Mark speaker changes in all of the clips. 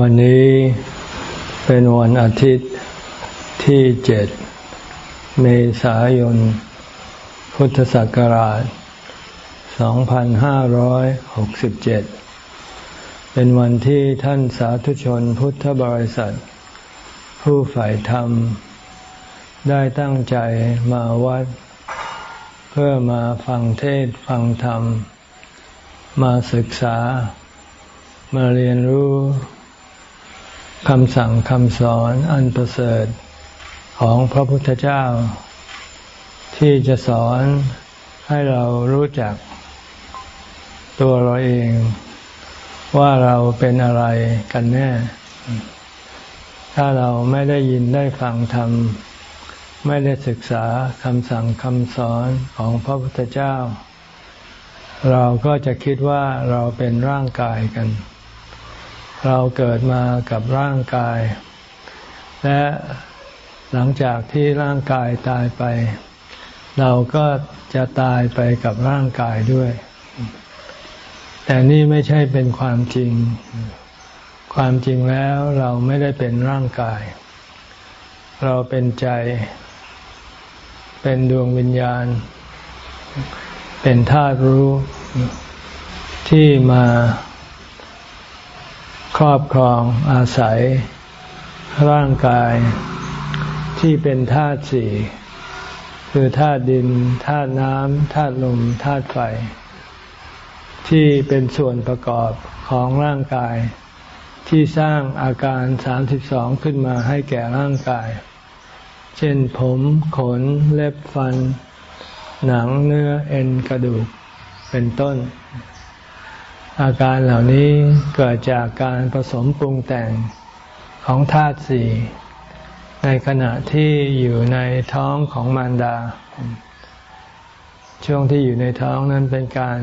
Speaker 1: วันนี้เป็นวันอาทิตย์ที่เจ็ดเมษายน พุทธศักราช 2567 เป็นวันที่ท่านสาธุชนพุทธบริษัท ผู้ฝ่ายธรรม ได้ตั้งใจมาวัด เพื่อมาฟังเทศฟังธรรม มาศึกษา มาเรียนรู้ คำสั่งคำสอนอันประเสริฐของพระพุทธเจ้า ที่จะสอนให้เรารู้จัก ตัวเราเอง ว่าเราเป็นอะไรกันแน่ ถ้าเราไม่ได้ยินได้ฟังธรรม ไม่ได้ศึกษาคำสั่งคำสอนของพระพุทธเจ้า เราก็จะคิดว่าเราเป็นร่างกายกัน เราเกิดมากับร่างกาย และหลังจากที่ร่างกายตายไป เราก็จะตายไปกับร่างกายด้วย แต่นี่ไม่ใช่เป็นความจริง ความจริงแล้วเราไม่ได้เป็นร่างกาย เราเป็นใจ เป็นดวงวิญญาณ เป็นธาตุรู้ที่มา ครอบครองอาศัย ร่างกายที่เป็นธาตุสี่คือธาตุดินธาตุน้ำธาตุลมธาตุไฟ ที่เป็นส่วนประกอบของร่างกาย ที่สร้างอาการสามสิบสองขึ้นมาให้แก่ร่างกาย เช่นผมขนเล็บฟัน หนังเนื้อเอ็นกระดูกเป็นต้น อาการเหล่านี้เกิดจากการผสมปรุงแต่งของธาตุสี่ในขณะที่อยู่ในท้องของมารดา ช่วงที่อยู่ในท้องนั้นเป็นการ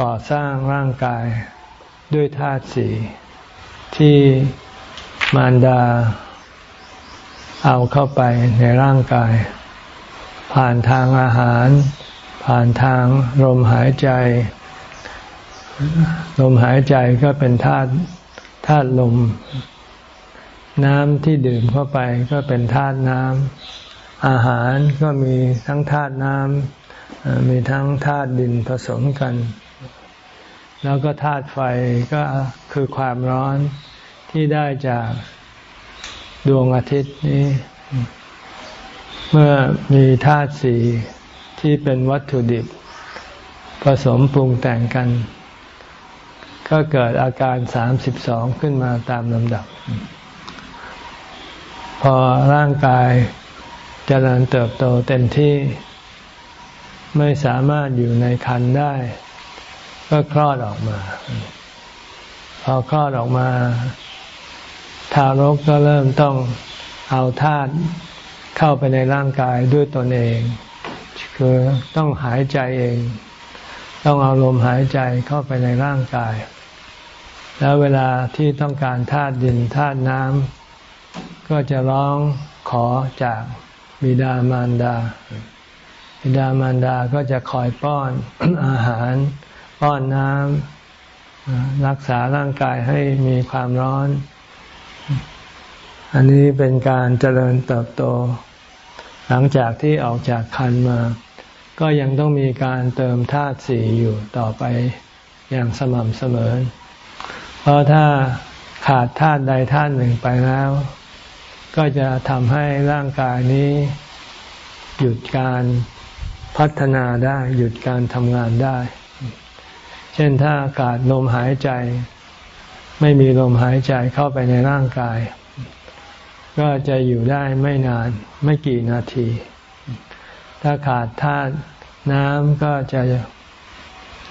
Speaker 1: ก่อสร้างร่างกายด้วยธาตุสี่ที่มารดา เอาเข้าไปในร่างกาย ผ่านทางอาหาร ผ่านทางลมหายใจ ลมหายใจก็เป็นธาตุธาตุลม น้ำที่ดื่มเข้าไปก็เป็นธาตุน้ำอาหารก็มีทั้งธาตุน้ำมีทั้งธาตุดินผสมกัน แล้วก็ธาตุไฟก็คือความร้อนที่ได้จากดวงอาทิตย์นี้ เมื่อมีธาตุสีที่เป็นวัตถุดิบ ผสมปรุงแต่งกัน ก็เกิดอาการสามสิบสองขึ้นมาตามลำดับ พอร่างกายจเจริญเติบโตเต็มที่ ไม่สามารถอยู่ในคันได้ ก็คลอดออกมา พอคลอดออกมา ทารกก็เริ่มต้องเอาธาตุเข้าไปในร่างกายด้วยตนเอง คือต้องหายใจเอง ต้องเอาลมหายใจเข้าไปในร่างกาย แล้วเวลาที่ต้องการธาตุดินธาตุน้ำก็จะร้องขอจากบิดามารดา บิดามารดาก็จะคอยป้อนอาหาร ป้อนน้ำรักษาร่างกายให้มีความร้อน อันนี้เป็นการเจริญเติบโต หลังจากที่ออกจากคันมา ก็ยังต้องมีการเติมธาตุสี่อยู่ต่อไปอย่างสม่ำเสมอ ราะถ้าขาดธาตุใดธาตุหนึ่งไปแล้ว ก็จะทำให้ร่างกายนี้ หยุดการพัฒนาได้ หยุดการทำงานได้ เช่นถ้าขาดลมหายใจ ไม่มีลมหายใจเข้าไปในร่างกาย ก็จะอยู่ได้ไม่นานไม่กี่นาที ถ้าขาดธาตุน้ำก็จะ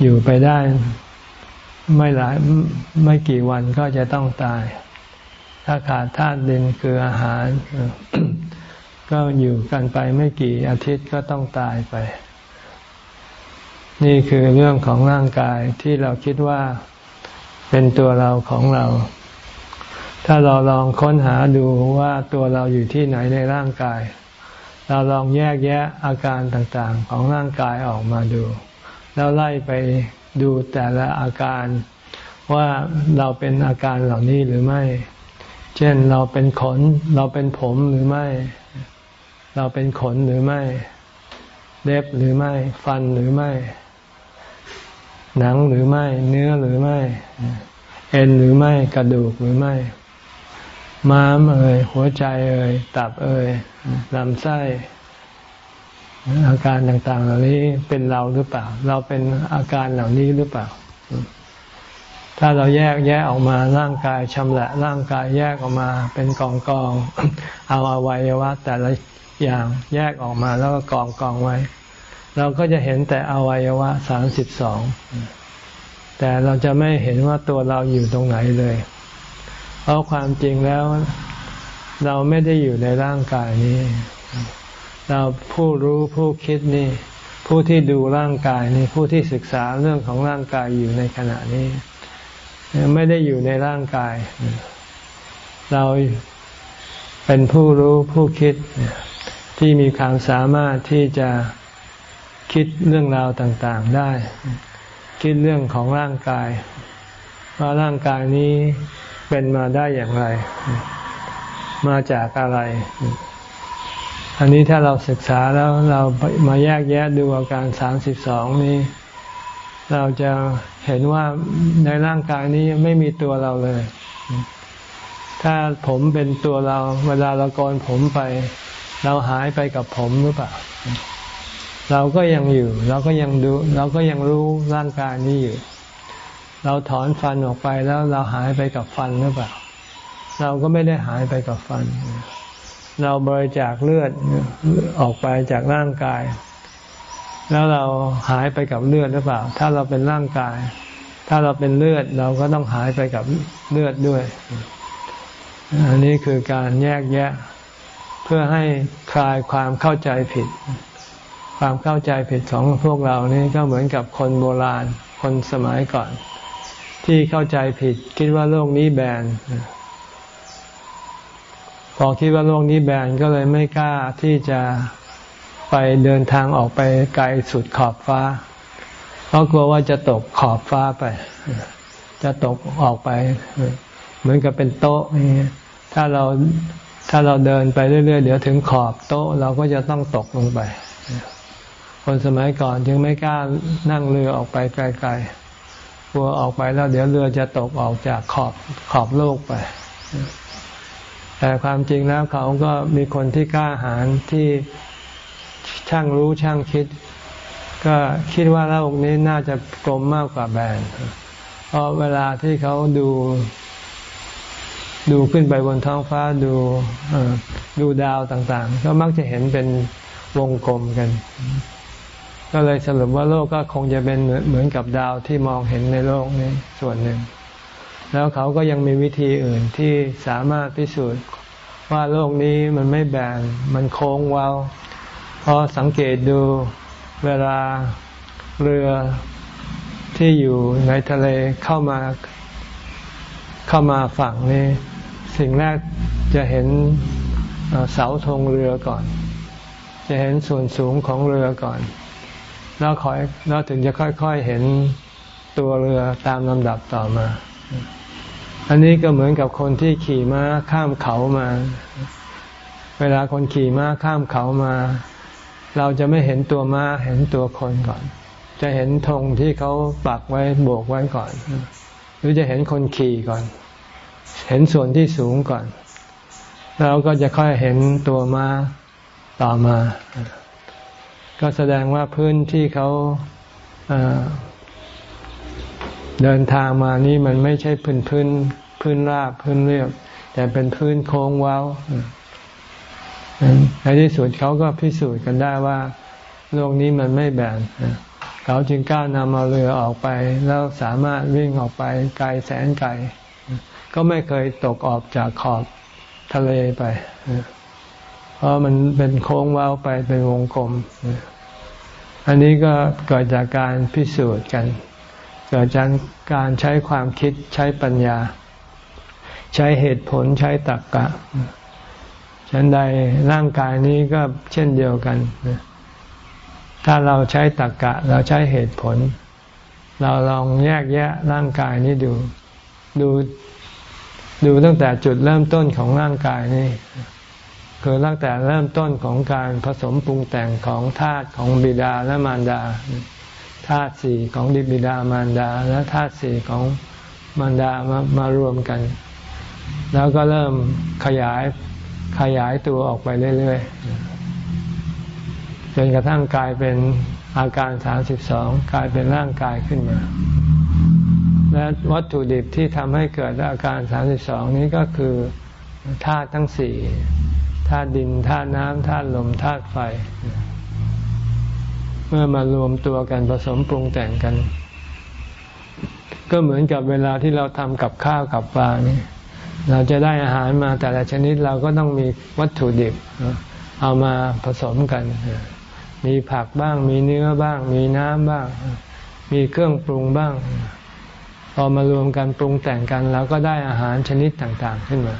Speaker 1: อยู่ไปได้ ไม่หลายไม่กี่วันก็จะต้องตาย ถ้าขาดธาตุดินคืออาหาร ก็อยู่กันไปไม่กี่อาทิตย์ก็ต้องตายไป นี่คือเรื่องของร่างกายที่เราคิดว่าเป็นตัวเราของเรา ถ้าเราลองค้นหาดูว่าตัวเราอยู่ที่ไหนในร่างกาย เราลองแยกแยะอาการต่างๆของร่างกายออกมาดู แล้วไล่ไป ดูแต่ละอาการว่าเราเป็นอาการเหล่านี้หรือไม่ เช่นเราเป็นขน เราเป็นผมหรือไม่ เราเป็นขนหรือไม่ เล็บหรือไม่ ฟันหรือไม่ หนังหรือไม่ เนื้อหรือไม่ เอ็นหรือไม่ กระดูกหรือไม่ ม้ามเอ่ยหัวใจเอ่ยตับเอ่ยลำไส้ อาการต่างๆ เหล่านี้เป็นเราหรือเปล่า เราเป็นอาการเหล่านี้หรือเปล่า ถ้าเราแยกแยกออกมาร่างกายชำละร่างกายแยกออกมาเป็นกองกองเอาอวัยวะแต่ละอย่างแยกออกมาแล้วก็กองกองไว้ เราก็จะเห็นแต่อวัยวะสามสิบสองแต่เราจะไม่เห็นว่าตัวเราอยู่ตรงไหนเลย เพราะความจริงแล้ว เราไม่ได้อยู่ในร่างกายนี้ เราผู้รู้ผู้คิดนี่ ผู้ที่ดูร่างกายนี่ผู้ที่ศึกษาเรื่องของร่างกายอยู่ในขณะนี้ ไม่ได้อยู่ในร่างกาย เราเป็นผู้รู้ผู้คิดที่มีความสามารถที่จะคิดเรื่องราวต่างๆได้ คิดเรื่องของร่างกาย ว่าร่างกายนี้เป็นมาได้อย่างไร มาจากอะไร อันนี้ถ้าเราศึกษาแล้วเรามาแยกแยะดูอาการสามสิบสองนี้ เราจะเห็นว่าในร่างกายนี้ไม่มีตัวเราเลย ถ้าผมเป็นตัวเรา เวลาเราโกนผมไป เราหายไปกับผมหรือเปล่า เราก็ยังอยู่ เราก็ยังดู เราก็ยังรู้ร่างกายนี้อยู่ เราถอนฟันออกไปแล้วเราหายไปกับฟันหรือเปล่า เราก็ไม่ได้หายไปกับฟันเเราบริจาคเลือดออกไปจากร่างกาย แล้วเราหายไปกับเลือดหรือเปล่า ถ้าเราเป็นร่างกาย ถ้าเราเป็นเลือดเราก็ต้องหายไปกับเลือดด้วย อันนี้คือการแยกแยะ เพื่อให้คลายความเข้าใจผิด ความเข้าใจผิดของพวกเรานี่ก็เหมือนกับคนโบราณคนสมัยก่อน ที่เข้าใจผิดคิดว่าโลกนี้แบน พอคิดว่าโลกนี้แบนก็เลยไม่กล้าที่จะไปเดินทางออกไปไกลสุดขอบฟ้า เพราะกลัวว่าจะตกขอบฟ้าไป จะตกออกไป เหมือนกับเป็นโต๊ะนี่ถ้าเราถ้าเราเดินไปเรื่อยๆ เดี๋ยวถึงขอบโต๊ะเราก็จะต้องตกลงไป คนสมัยก่อนจึงไม่กล้านั่งเรือออกไปไกลๆกลัวออกไปแล้วเดี๋ยวเรือจะตกออกจากขอบขอบโลกไป แต่ความจริงแล้วเขาก็มีคนที่กล้าหาญที่ช่างรู้ช่างคิด ก็คิดว่าโลกนี้น่าจะกลมมากกว่าแบนเพราะเวลาที่เขาดู ดูขึ้นไปบนท้องฟ้าดูดูดาวต่างๆ ก็มักจะเห็นเป็นวงกลมกัน ก็เลยสรุปว่าโลกก็คงจะเป็นเหมือนกับดาวที่มองเห็นในโลกนี้ส่วนหนึ่ง แล้วเขาก็ยังมีวิธีอื่นที่สามารถพิสูจน์ว่าโลกนี้มันไม่แบนมันโค้งเว้าเพราะสังเกตดูเวลาเรือที่อยู่ในทะเลเข้ามาเข้ามาฝั่งนี้ สิ่งแรกจะเห็นเสาธงเรือก่อน จะเห็นส่วนสูงของเรือก่อน แล้วคอยแล้วถึงจะค่อยๆเห็นตัวเรือตามลำดับต่อมา อันนี้ก็เหมือนกับคนที่ขี่ม้าข้ามเขามา เวลาคนขี่ม้าข้ามเขามา เราจะไม่เห็นตัวม้าเห็นตัวคนก่อน จะเห็นธงที่เขาปักไว้โบกไว้ก่อน หรือจะเห็นคนขี่ก่อน เห็นส่วนที่สูงก่อน แล้วก็จะค่อยเห็นตัวม้าต่อมา ก็แสดงว่าพื้นที่เขา เดินทางมานี่มันไม่ใช่พื้นพื้นพื้นราบพื้นเรียบ แต่เป็นพื้นโค้งเว้าในที่สุดเขาก็พิสูจน์กันได้ว่าโลกนี้มันไม่แบนเขาจึงกล้านำเอาเรือออกไป แล้วสามารถวิ่งออกไปไกลแสนไกล ก็ไม่เคยตกออกจากขอบทะเลไป เพราะมันเป็นโค้งเว้าไปเป็นวงกลม อันนี้ก็เกิดจากการพิสูจน์กัน เกิดจากการใช้ความคิดใช้ปัญญา ใช้เหตุผลใช้ตรรกกะฉันใดร่างกายนี้ก็เช่นเดียวกัน ถ้าเราใช้ตรรกกะ เราใช้เหตุผล เราลองแยกแยะร่างกายนี้ดูดูดูตั้งแต่จุดเริ่มต้นของร่างกายนี่คือตั้งแต่เริ่มต้นของการผสมปรุงแต่งของธาตุของบิดาและมารดา ธาตุสี่ของดิบิดามารดา และธาตุสี่ของมารดามามารวมกัน แล้วก็เริ่มขยายขยายตัวออกไปเรื่อยๆจนกระทั่งกลายเป็นอาการสามสิบสองกลายเป็นร่างกายขึ้นมา และวัตถุดิบที่ทำให้เกิดอาการสามสิบสองนี้ก็คือธาตุทั้งสี่ธาตุดินธาตุน้ำธาตุลมธาตุไฟ เมื่อมารวมตัวกันผสมปรุงแต่งกัน ก็เหมือนกับเวลาที่เราทำกับข้าวกับปลานี่เราจะได้อาหารมาแต่ละชนิดเราก็ต้องมีวัตถุดิบ เอามาผสมกัน มีผักบ้าง มีเนื้อบ้าง มีน้ำบ้าง มีเครื่องปรุงบ้าง พอมารวมกันปรุงแต่งกันเราก็ได้อาหารชนิดต่างๆขึ้นมา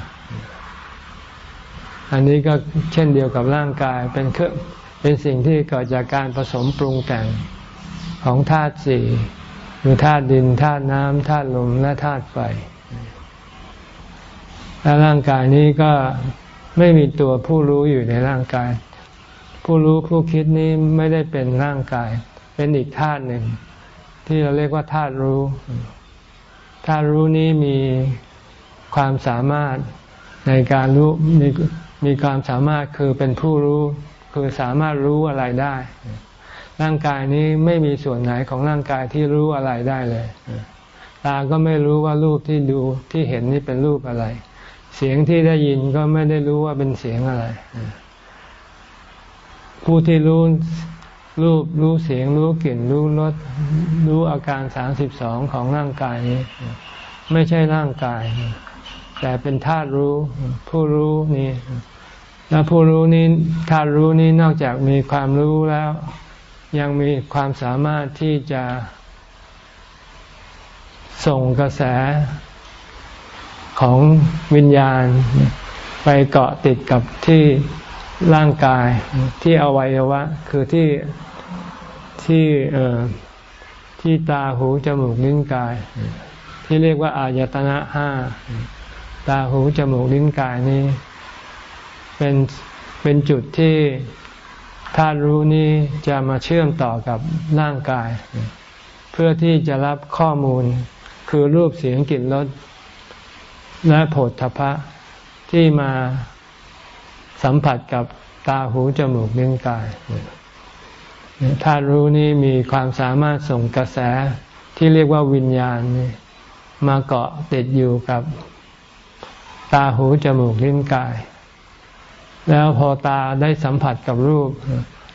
Speaker 1: อันนี้ก็เช่นเดียวกับร่างกายเป็นเครื่อง เป็นสิ่งที่เกิดจากการผสมปรุงแต่งของธาตุสี่คือธาตุดินธาตุน้ำธาตุลมและธาตุไฟและร่างกายนี้ก็ไม่มีตัวผู้รู้อยู่ในร่างกาย ผู้รู้ผู้คิดนี้ไม่ได้เป็นร่างกาย เป็นอีกธาตุหนึ่ง ที่เราเรียกว่าธาตุรู้ธาตุรู้นี้มีความสามารถในการรู้มีมีความสามารถคือเป็นผู้รู้ คือสามารถรู้อะไรได้ ร่างกายนี้ไม่มีส่วนไหนของร่างกายที่รู้อะไรได้เลย ตาก็ไม่รู้ว่ารูปที่ดูที่เห็นนี่เป็นรูปอะไร เสียงที่ได้ยินก็ไม่ได้รู้ว่าเป็นเสียงอะไร ผู้ที่รู้รูปรู้เสียงรู้กลิ่นรู้รสรู้อาการสามสิบสองของร่างกายนี้ ไม่ใช่ร่างกาย แต่เป็นธาตุรู้ ผู้รู้นี่ และผู้รู้นี้ธาตุรู้นี้นอกจากมีความรู้แล้ว ยังมีความสามารถที่จะส่งกระแสของวิญญาณ ไปเกาะติดกับที่ร่างกายที่อวัยวะ คือที่ที่เอ่อที่ตาหูจมูกลิ้นกาย ที่เรียกว่าอายตนะห้าตาหูจมูกลิ้นกายนี้ เป็นเป็นจุดที่ธาตุรู้นี้จะมาเชื่อมต่อกับร่างกาย เพื่อที่จะรับข้อมูลคือรูปเสียงกลิ่นรสและโผฏฐพะที่มาสัมผัสกับตาหูจมูกลิ้นกายธาตุรู้นี้มีความสามารถส่งกระแสที่เรียกว่าวิญญาณมาเกาะติดอยู่กับตาหูจมูกลิ้นกาย แล้วพอตาได้สัมผัสกับรูป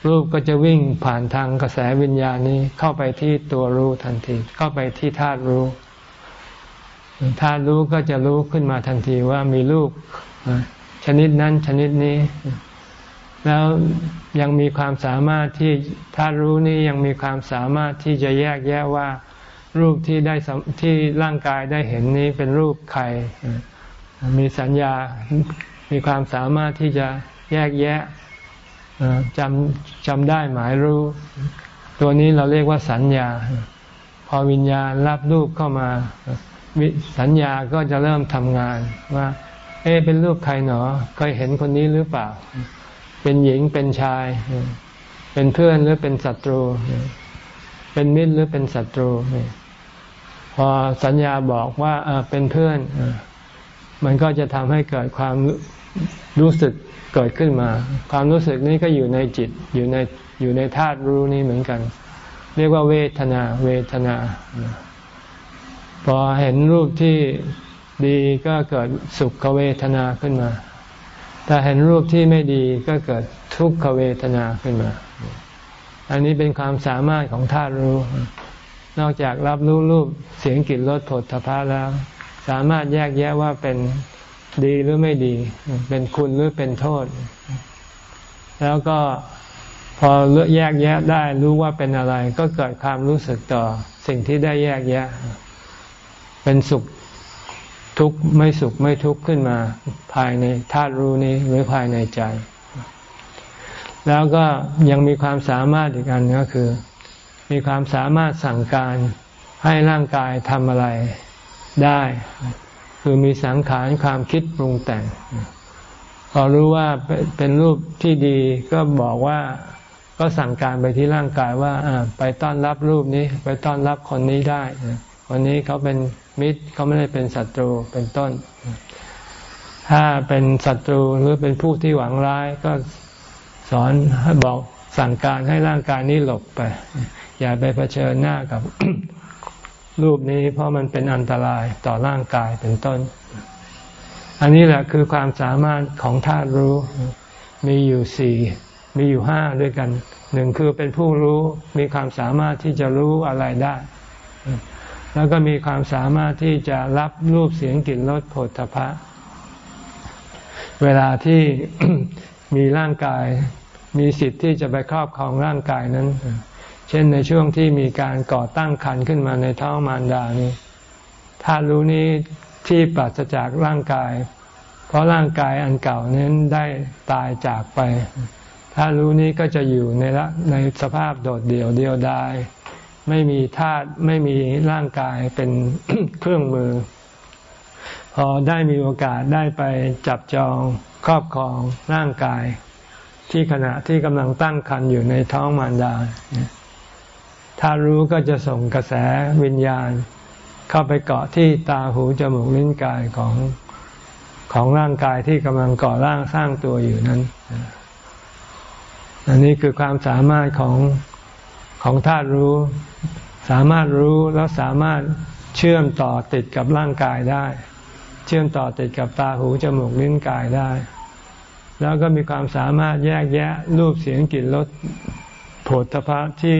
Speaker 1: รูปก็จะวิ่งผ่านทางกระแสวิญญาณนี้เข้าไปที่ตัวรู้ทันที เข้าไปที่ธาตุรู้ธาตุรู้ก็จะรู้ขึ้นมาทันทีว่ามีรูปชนิดนั้นชนิดนี้ แล้วยังมีความสามารถที่ธาตุรู้นี้ยังมีความสามารถที่จะแยกแยะว่า รูปที่ได้ที่ร่างกายได้เห็นนี้เป็นรูปใครมีสัญญา มีความสามารถที่จะแยกแยะจำจำได้หมายรู้ ตัวนี้เราเรียกว่าสัญญา พอวิญญาณรับรูปเข้ามาสัญญาก็จะเริ่มทำงานว่า เอ๊เป็นรูปใครหนอเคยเห็นคนนี้หรือเปล่า เป็นหญิงเป็นชาย เป็นเพื่อนหรือเป็นศัตรู เป็นมิตรหรือเป็นศัตรู พอสัญญาบอกว่าเป็นเพื่อนมันก็จะทำให้เกิดความ รู้สึกเกิดขึ้นมา ความรู้สึกนี้ก็อยู่ในจิตอยู่ในอยู่ในธาตุรู้นี้เหมือนกัน เรียกว่าเวทนา เวทนา พอเห็นรูปที่ดีก็เกิดสุขเวทนาขึ้นมาแต่เห็นรูปที่ไม่ดีก็เกิดทุกขเวทนาขึ้นมา อันนี้เป็นความสามารถของธาตุรู้ นอกจากรับรู้รูปเสียงกลิ่นรสผลทพะแล้ว สามารถแยกแยะว่าเป็น ดีหรือไม่ดี เป็นคุณหรือเป็นโทษ แล้วก็พอเลือกแยกแยะได้รู้ว่าเป็นอะไร ก็เกิดความรู้สึกต่อ สิ่งที่ได้แยกแยะ เป็นสุขทุกข์ไม่สุขไม่ทุกข์ขึ้นมาภายในธาตุรู้นี้หรือภายในใจ แล้วก็ยังมีความสามารถอีกอันก็คือ มีความสามารถสั่งการให้ร่างกายทำอะไรได้ คือมีสังขารความคิดปรุงแต่ง พอรู้ว่าเป็นรูปที่ดีก็บอกว่าก็สั่งการไปที่ร่างกายว่าไปต้อนรับรูปนี้ ไปต้อนรับคนนี้ได้คนนี้เขาเป็นมิตรเขาไม่ได้เป็นศัตรูเป็นต้น ถ้าเป็นศัตรูหรือเป็นผู้ที่หวังร้ายก็สอนให้บอกสั่งการให้ร่างกายนี้หลบไป อย่าไปเผชิญหน้ากับ รูปนี้เพราะมันเป็นอันตรายต่อร่างกายเป็นต้น อันนี้แหละคือความสามารถของธาตุรู้ มีอยู่สี่มีอยู่ห้าด้วยกันหนึ่งคือเป็นผู้รู้มีความสามารถที่จะรู้อะไรได้ แล้วก็มีความสามารถที่จะรับรูปเสียงกลิ่นรสผลทพะ เวลาที่มีร่างกาย มีสิทธิ์ที่จะไปครอบครองร่างกายนั้น เช่นในช่วงที่มีการก่อตั้งคันขึ้นมาในท้องมารดานี้ถ้ารู้นี้ที่ปราศจากร่างกาย เพราะร่างกายอันเก่านั้นได้ตายจากไปถ้ารู้นี้ก็จะอยู่ในละในสภาพโดดเดี่ยวเดียวดายไม่มีธาตุไม่มีร่างกายเป็นเครื่องมือ พอได้มีโอกาสได้ไปจับจองครอบครองร่างกาย ที่ขณะที่กำลังตั้งครรภ์อยู่ในท้องมารดา ถ้ารู้ก็จะส่งกระแสวิญญาณ เข้าไปเกาะที่ตาหูจมูกลิ้นกายของของร่างกายที่กำลังก่อร่างสร้างตัวอยู่นั้น อันนี้คือความสามารถของของธาตุรู้ สามารถรู้แล้วสามารถเชื่อมต่อติดกับร่างกายได้ เชื่อมต่อติดกับตาหูจมูกลิ้นกายได้ แล้วก็มีความสามารถแยกแยะรูปเสียงกลิ่นรส ผลทพะที่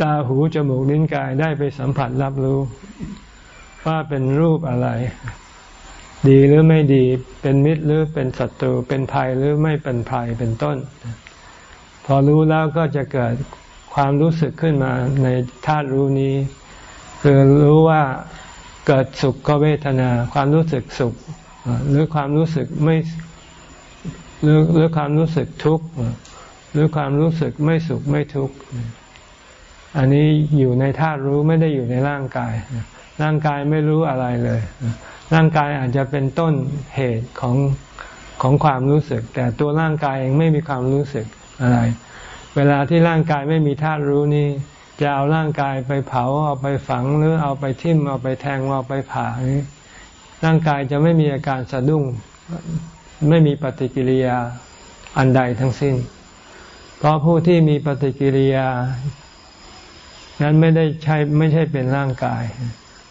Speaker 1: ตาหูจมูกลิ้นกายได้ไปสัมผัสรับรู้ ว่าเป็นรูปอะไร ดีหรือไม่ดีเป็นมิตรหรือเป็นศัตรูเป็นภัยหรือไม่เป็นภัยเป็นต้น พอรู้แล้วก็จะเกิดความรู้สึกขึ้นมาในธาตุรู้นี้ คือรู้ว่าเกิดสุขก็เวทนา ความรู้สึกสุข หรือความรู้สึกไม่หรือหรือความรู้สึกทุกข์ หรือความรู้สึกไม่สุขไม่ทุกข์อันนี้อยู่ในธาตุรู้ไม่ได้อยู่ในร่างกาย ร่างกายไม่รู้อะไรเลย ร่างกายอาจจะเป็นต้นเหตุของของความรู้สึก แต่ตัวร่างกายเองไม่มีความรู้สึกอะไร เวลาที่ร่างกายไม่มีธาตุรู้นี่จะเอาร่างกายไปเผาเอาไปฝังหรือเอาไปทิ่มเอาไปแทงเอาไปผ่าร่างกายจะไม่มีอาการสะดุ้งไม่มีปฏิกิริยาอันใดทั้งสิ้น ราะผู้ที่มีปฏิกิริยา นั้นไม่ได้ใช่ไม่ใช่เป็นร่างกาย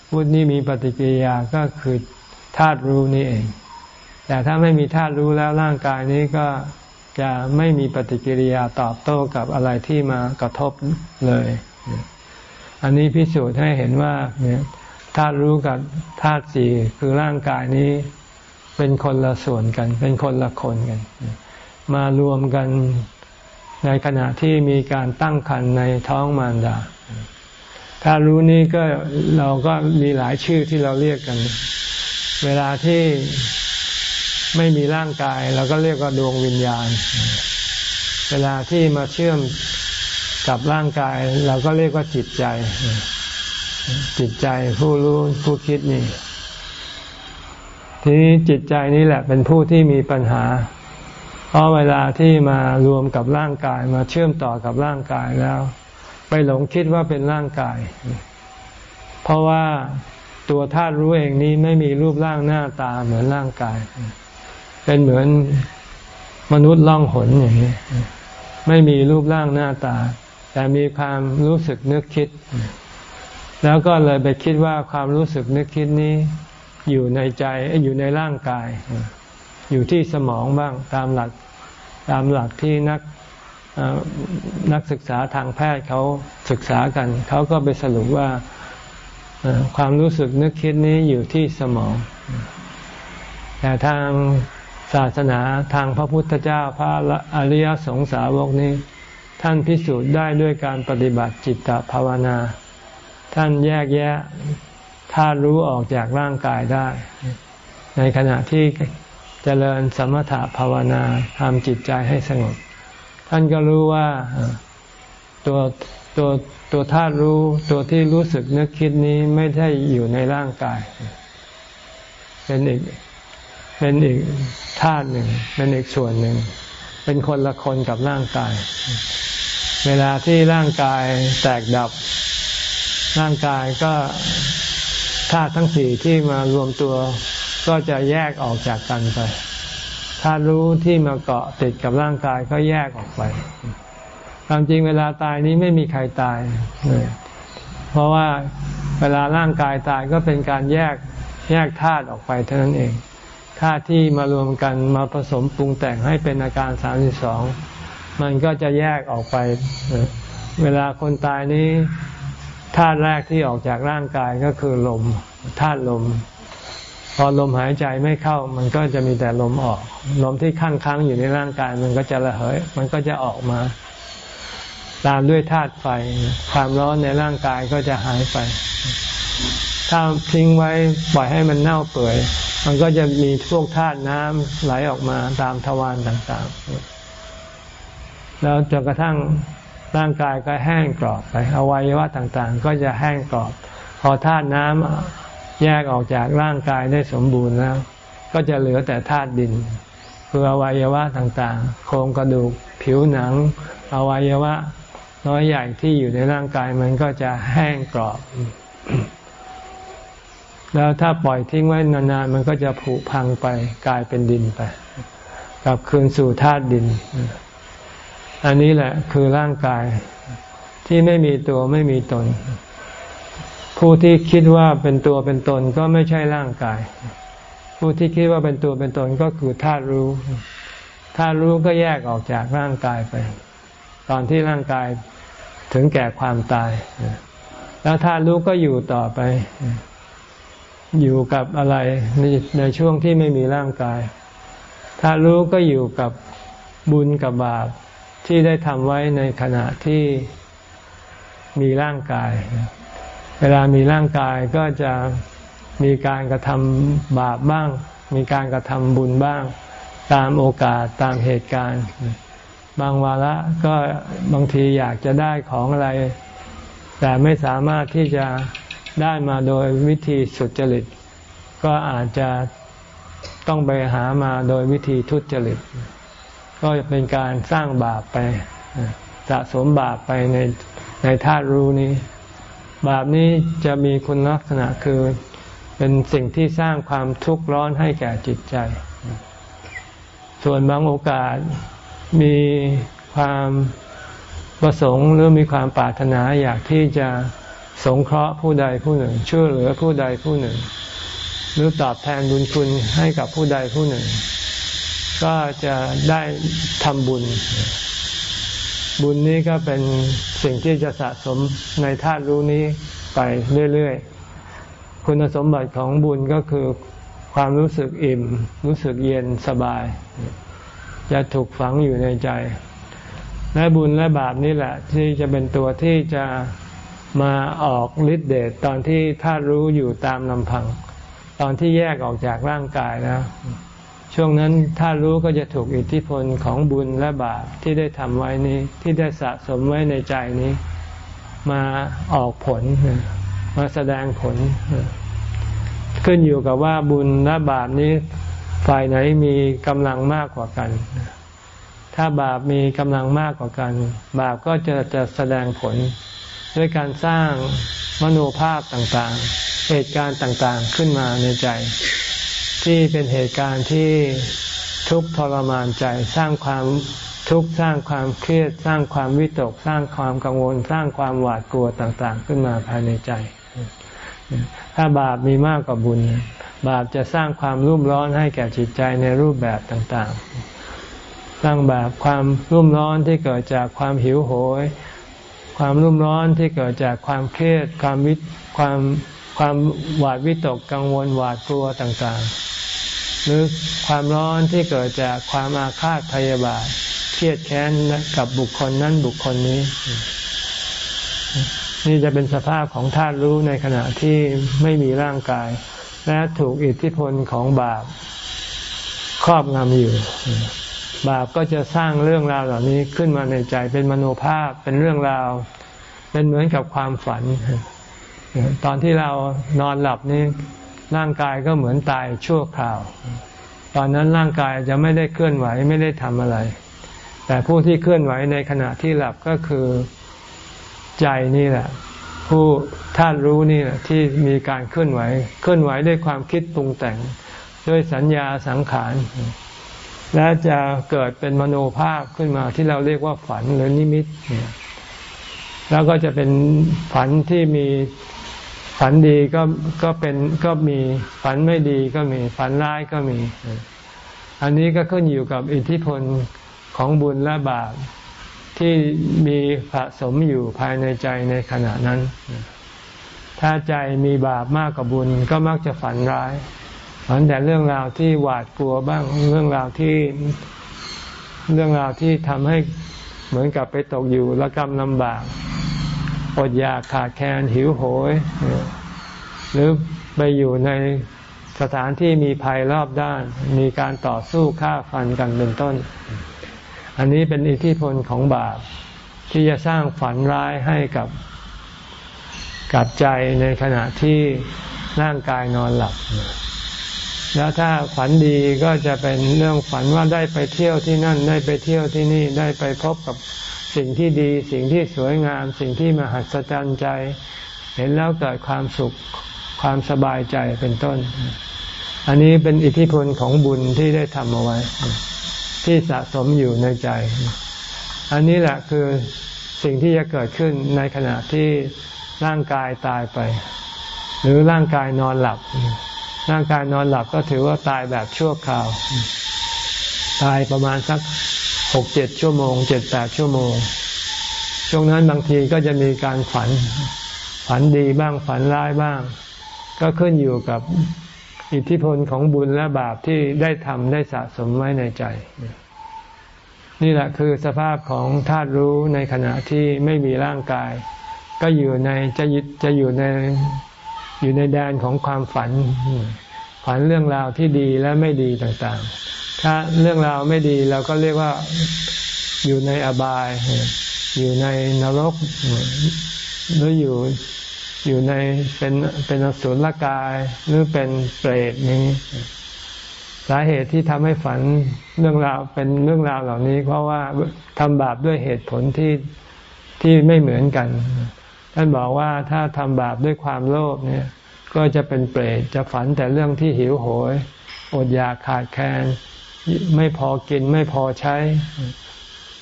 Speaker 1: พุทธนี่มีปฏิกิริยาก็คือธาตุรู้นี่เอง แต่ถ้าไม่มีธาตุรู้แล้วร่างกายนี้ก็จะไม่มีปฏิกิริยาตอบโต้กับอะไรที่มากระทบเลย อันนี้พิสูจน์ให้เห็นว่าเนี่ยธาตุรู้กับธาตุสี่คือร่างกายนี้เป็นคนละส่วนกัน เป็นคนละคนกัน มารวมกัน ในขณะที่มีการตั้งครรภ์ในท้องมารดา ถ้ารู้นี้ก็เราก็มีหลายชื่อที่เราเรียกกัน เวลาที่ไม่มีร่างกายเราก็เรียกว่าดวงวิญญาณ เวลาที่มาเชื่อมกับร่างกาย เราก็เรียกว่าจิตใจ จิตใจผู้รู้ผู้คิดนี่ ทีนี้จิตใจนี่แหละเป็นผู้ที่มีปัญหา เพราะเวลาที่มารวมกับร่างกายมาเชื่อมต่อกับร่างกายแล้ว ไปหลงคิดว่าเป็นร่างกาย เพราะว่าตัวธาตุรู้เองนี้ไม่มีรูปร่างหน้าตาเหมือนร่างกาย เป็นเหมือนมนุษย์ล่องหนอย่างนี้ ไม่มีรูปร่างหน้าตา แต่มีความรู้สึกนึกคิด แล้วก็เลยไปคิดว่าความรู้สึกนึกคิดนี้อยู่ในใจอยู่ในร่างกาย อยู่ที่สมองบ้างตามหลักตามหลักที่นักนักศึกษาทางแพทย์เขาศึกษากัน เขาก็ไปสรุปว่าความรู้สึกนึกคิดนี้อยู่ที่สมอง แต่ทางศาสนาทางพระพุทธเจ้าพระอริยสงสาวกนี้ ท่านพิสูจน์ได้ด้วยการปฏิบัติจิตตภาวนา ท่านแยกแยะธาตุรู้ออกจากร่างกายได้ ในขณะที่ เจริญสมถะภาวนาทำจิตใจให้สงบ ท่านก็รู้ว่าตัวตัวตัวธาตุรู้ตัวที่รู้สึกนึกคิดนี้ไม่ได้อยู่ในร่างกาย เป็นอีกเป็นอีกธาตุหนึ่ง เป็นอีกส่วนหนึ่ง เป็นคนละคนกับร่างกาย เวลาที่ร่างกายแตกดับ ร่างกายก็ธาตุทั้งสี่ที่มารวมตัว ก็จะแยกออกจากกันไปธาตุรู้ที่มาเกาะติดกับร่างกายก็แยกออกไป ความจริงเวลาตายนี้ไม่มีใครตายเลยเพราะว่าเวลาร่างกายตายก็เป็นการแยกแยกธาตุออกไปเท่านั้นเองธาตุที่มารวมกันมาผสมปรุงแต่งให้เป็นอาการสามสิบสองมันก็จะแยกออกไป เวลาคนตายนี้ธาตุแรกที่ออกจากร่างกายก็คือลมธาตุลม พอลมหายใจไม่เข้ามันก็จะมีแต่ลมออก ลมที่ค้างค้างอยู่ในร่างกาย มันก็จะระเหย มันก็จะออกมา ตามด้วยธาตุไฟ ความร้อนในร่างกายก็จะหายไป ถ้าทิ้งไว้ปล่อยให้มันเน่าเปื่อย มันก็จะมีพวกธาตุน้ำไหลออกมาตามทวารต่างๆ แล้วจนกระทั่งร่างกายก็แห้งกรอบไป อวัยวะต่างๆ ก็จะแห้งกรอบ พอธาตุน้ำ แยกออกจากร่างกายได้สมบูรณ์แล้ว ก็จะเหลือแต่ธาตุดิน คืออวัยวะต่างๆ โครงกระดูก ผิวหนัง อวัยวะ น้อยใหญ่ที่อยู่ในร่างกายมันก็จะแห้งกรอบ แล้วถ้าปล่อยทิ้งไว้นานๆ มันก็จะผุพังไปกลายเป็นดินไปกลับคืนสู่ธาตุดิน อันนี้แหละคือร่างกายที่ไม่มีตัวไม่มีตน ผู้ที่คิดว่าเป็นตัวเป็นตนก็ไม่ใช่ร่างกาย ผู้ที่คิดว่าเป็นตัวเป็นตนก็คือธาตุรู้ธาตุรู้ก็แยกออกจากร่างกายไป ตอนที่ร่างกายถึงแก่ความตาย แล้วธาตุรู้ก็อยู่ต่อไป อยู่กับอะไรในในช่วงที่ไม่มีร่างกายธาตุรู้ก็อยู่กับบุญกับบาปที่ได้ทำไว้ในขณะที่มีร่างกาย เวลามีร่างกายก็จะมีการกระทำบาปบ้าง มีการกระทำบุญบ้าง ตามโอกาสตามเหตุการณ์ บางวาระก็บางทีอยากจะได้ของอะไร แต่ไม่สามารถที่จะได้มาโดยวิธีสุจริต ก็อาจจะต้องไปหามาโดยวิธีทุจริต ก็จะเป็นการสร้างบาปไปสะสมบาปไปในในธาตุรู้นี้ บาปนี้จะมีคุณลักษณะคือเป็นสิ่งที่สร้างความทุกข์ร้อนให้แก่จิตใจ ส่วนบางโอกาสมีความประสงค์หรือมีความปรารถนาอยากที่จะสงเคราะห์ผู้ใดผู้หนึ่ง ช่วยเหลือผู้ใดผู้หนึ่ง หรือตอบแทนบุญคุณให้กับผู้ใดผู้หนึ่ง ก็จะได้ทำบุญ บุญนี้ก็เป็นสิ่งที่จะสะสมในธาตุรู้นี้ไปเรื่อยๆ คุณสมบัติของบุญก็คือความรู้สึกอิ่ม รู้สึกเย็นสบาย จะถูกฝังอยู่ในใจ และบุญและบาปนี่แหละ ที่จะเป็นตัวที่จะมาออกฤทธิ์เดชตอนที่ธาตุรู้อยู่ตามลำพัง ตอนที่แยกออกจากร่างกายแล้ว ช่วงนั้นถ้ารู้ก็จะถูกอิทธิพลของบุญและบาปที่ได้ทำไว้นี้ ที่ได้สะสมไว้ในใจนี้ มาออกผล มาแสดงผล ขึ้นอยู่กับว่าบุญและบาปนี้ฝ่ายไหนมีกำลังมากกว่ากัน ถ้าบาปมีกำลังมากกว่ากัน บาปก็จะจะแสดงผล ด้วยการสร้างมโนภาพต่างๆ เหตุการณ์ต่างๆขึ้นมาในใจ ที่เป็นเหตุการณ์ที่ทุกข์ทรมานใจสร้างความทุกข์สร้างความเครียดสร้างความวิตก สร้างความกังวล สร้างความหวาดกลัวต่างๆ ขึ้นมาภายในใจ ถ้าบาปมีมากกว่าบุญ บาปจะสร้างความรุ่มร้อนให้แก่จิตใจในรูปแบบต่างๆ สร้างแบบความรุ่มร้อนที่เกิดจากความหิวโหย ความรุ่มร้อนที่เกิดจากความเครียดความวิความความหวาดวิตกกังวลหวาดกลัวต่างๆ หรือความร้อนที่เกิดจากความอาฆาตพยาบาทเครียดแค้นกับบุคคลนั้นบุคคลนี้ นี่จะเป็นสภาพของธาตุรู้ในขณะที่ไม่มีร่างกาย และถูกอิทธิพลของบาปครอบงำอยู่ บาปก็จะสร้างเรื่องราวเหล่านี้ขึ้นมาในใจเป็นมโนภาพเป็นเรื่องราวเป็นเหมือนกับความฝัน ตอนที่เรานอนหลับนี่ ร่างกายก็เหมือนตายชั่วคราว ตอนนั้นร่างกายจะไม่ได้เคลื่อนไหวไม่ได้ทำอะไร แต่ผู้ที่เคลื่อนไหวในขณะที่หลับก็คือใจนี่แหละ ผู้ท่านรู้นี่แหละที่มีการเคลื่อนไหว เคลื่อนไหวด้วยความคิดปรุงแต่งด้วยสัญญาสังขาร และจะเกิดเป็นมโนภาพขึ้นมาที่เราเรียกว่าฝันหรือนิมิต แล้วก็จะเป็นฝันที่มี ฝันดีก็ก็เป็นก็มีฝันไม่ดีก็มี ฝันร้ายก็มี อันนี้ก็ขึ้นอยู่กับอิทธิพลของบุญและบาปที่มีผสมอยู่ภายในใจในขณะนั้น ถ้าใจมีบาปมากกว่าบุญก็มักจะฝันร้าย ฝันแต่เรื่องราวที่หวาดกลัวบ้างเรื่องราวที่เรื่องราวที่ทำให้เหมือนกับไปตกอยู่ละกรรมลำบาก อดอยากขาดแคลนหิวโหย หรือไปอยู่ในสถานที่มีภัยรอบด้าน มีการต่อสู้ฆ่าฟันกันเป็นต้น อันนี้เป็นอิทธิพลของบาปที่จะสร้างฝันร้ายให้กับกับใจในขณะที่ร่างกายนอนหลับ แล้วถ้าฝันดีก็จะเป็นเรื่องฝันว่าได้ไปเที่ยวที่นั่น ได้ไปเที่ยวที่นี่ ได้ไปพบกับ สิ่งที่ดีสิ่งที่สวยงาม สิ่งที่มหัศจรรย์ใจ เห็นแล้วเกิดความสุขความสบายใจเป็นต้น อันนี้เป็นอิทธิพลของบุญที่ได้ทำเอาไว้ ที่สะสมอยู่ในใจ อันนี้แหละคือสิ่งที่จะเกิดขึ้นในขณะที่ร่างกายตายไป หรือร่างกายนอนหลับ ร่างกายนอนหลับก็ถือว่าตายแบบชั่วคราว ตายประมาณสัก หกเจ็ดชั่วโมงเจ็ดแปดชั่วโมง ช่วงนั้นบางทีก็จะมีการฝัน ฝันดีบ้างฝันร้ายบ้าง ก็ขึ้นอยู่กับอิทธิพลของบุญและบาปที่ได้ทำได้สะสมไว้ในใจ นี่แหละคือสภาพของธาตุรู้ในขณะที่ไม่มีร่างกาย ก็อยู่ในจะจะอยู่ในอยู่ในแดนของความฝัน ฝันเรื่องราวที่ดีและไม่ดีต่างๆ ถ้าเรื่องราวไม่ดีเราก็เรียกว่าอยู่ในอบาย อยู่ในนรกหรืออยู่อยู่ในเป็นเป็นอสุรกายหรือเป็นเปรตนี้สาเหตุที่ทำให้ฝันเรื่องราวเป็นเรื่องราวเหล่านี้ เพราะว่าทำบาปด้วยเหตุผลที่ที่ไม่เหมือนกัน ท่านบอกว่าถ้าทำบาปด้วยความโลภเนี่ย ก็จะเป็นเปรตจะฝันแต่เรื่องที่หิวโหยอดอยากขาดแคลน ไม่พอกินไม่พอใช้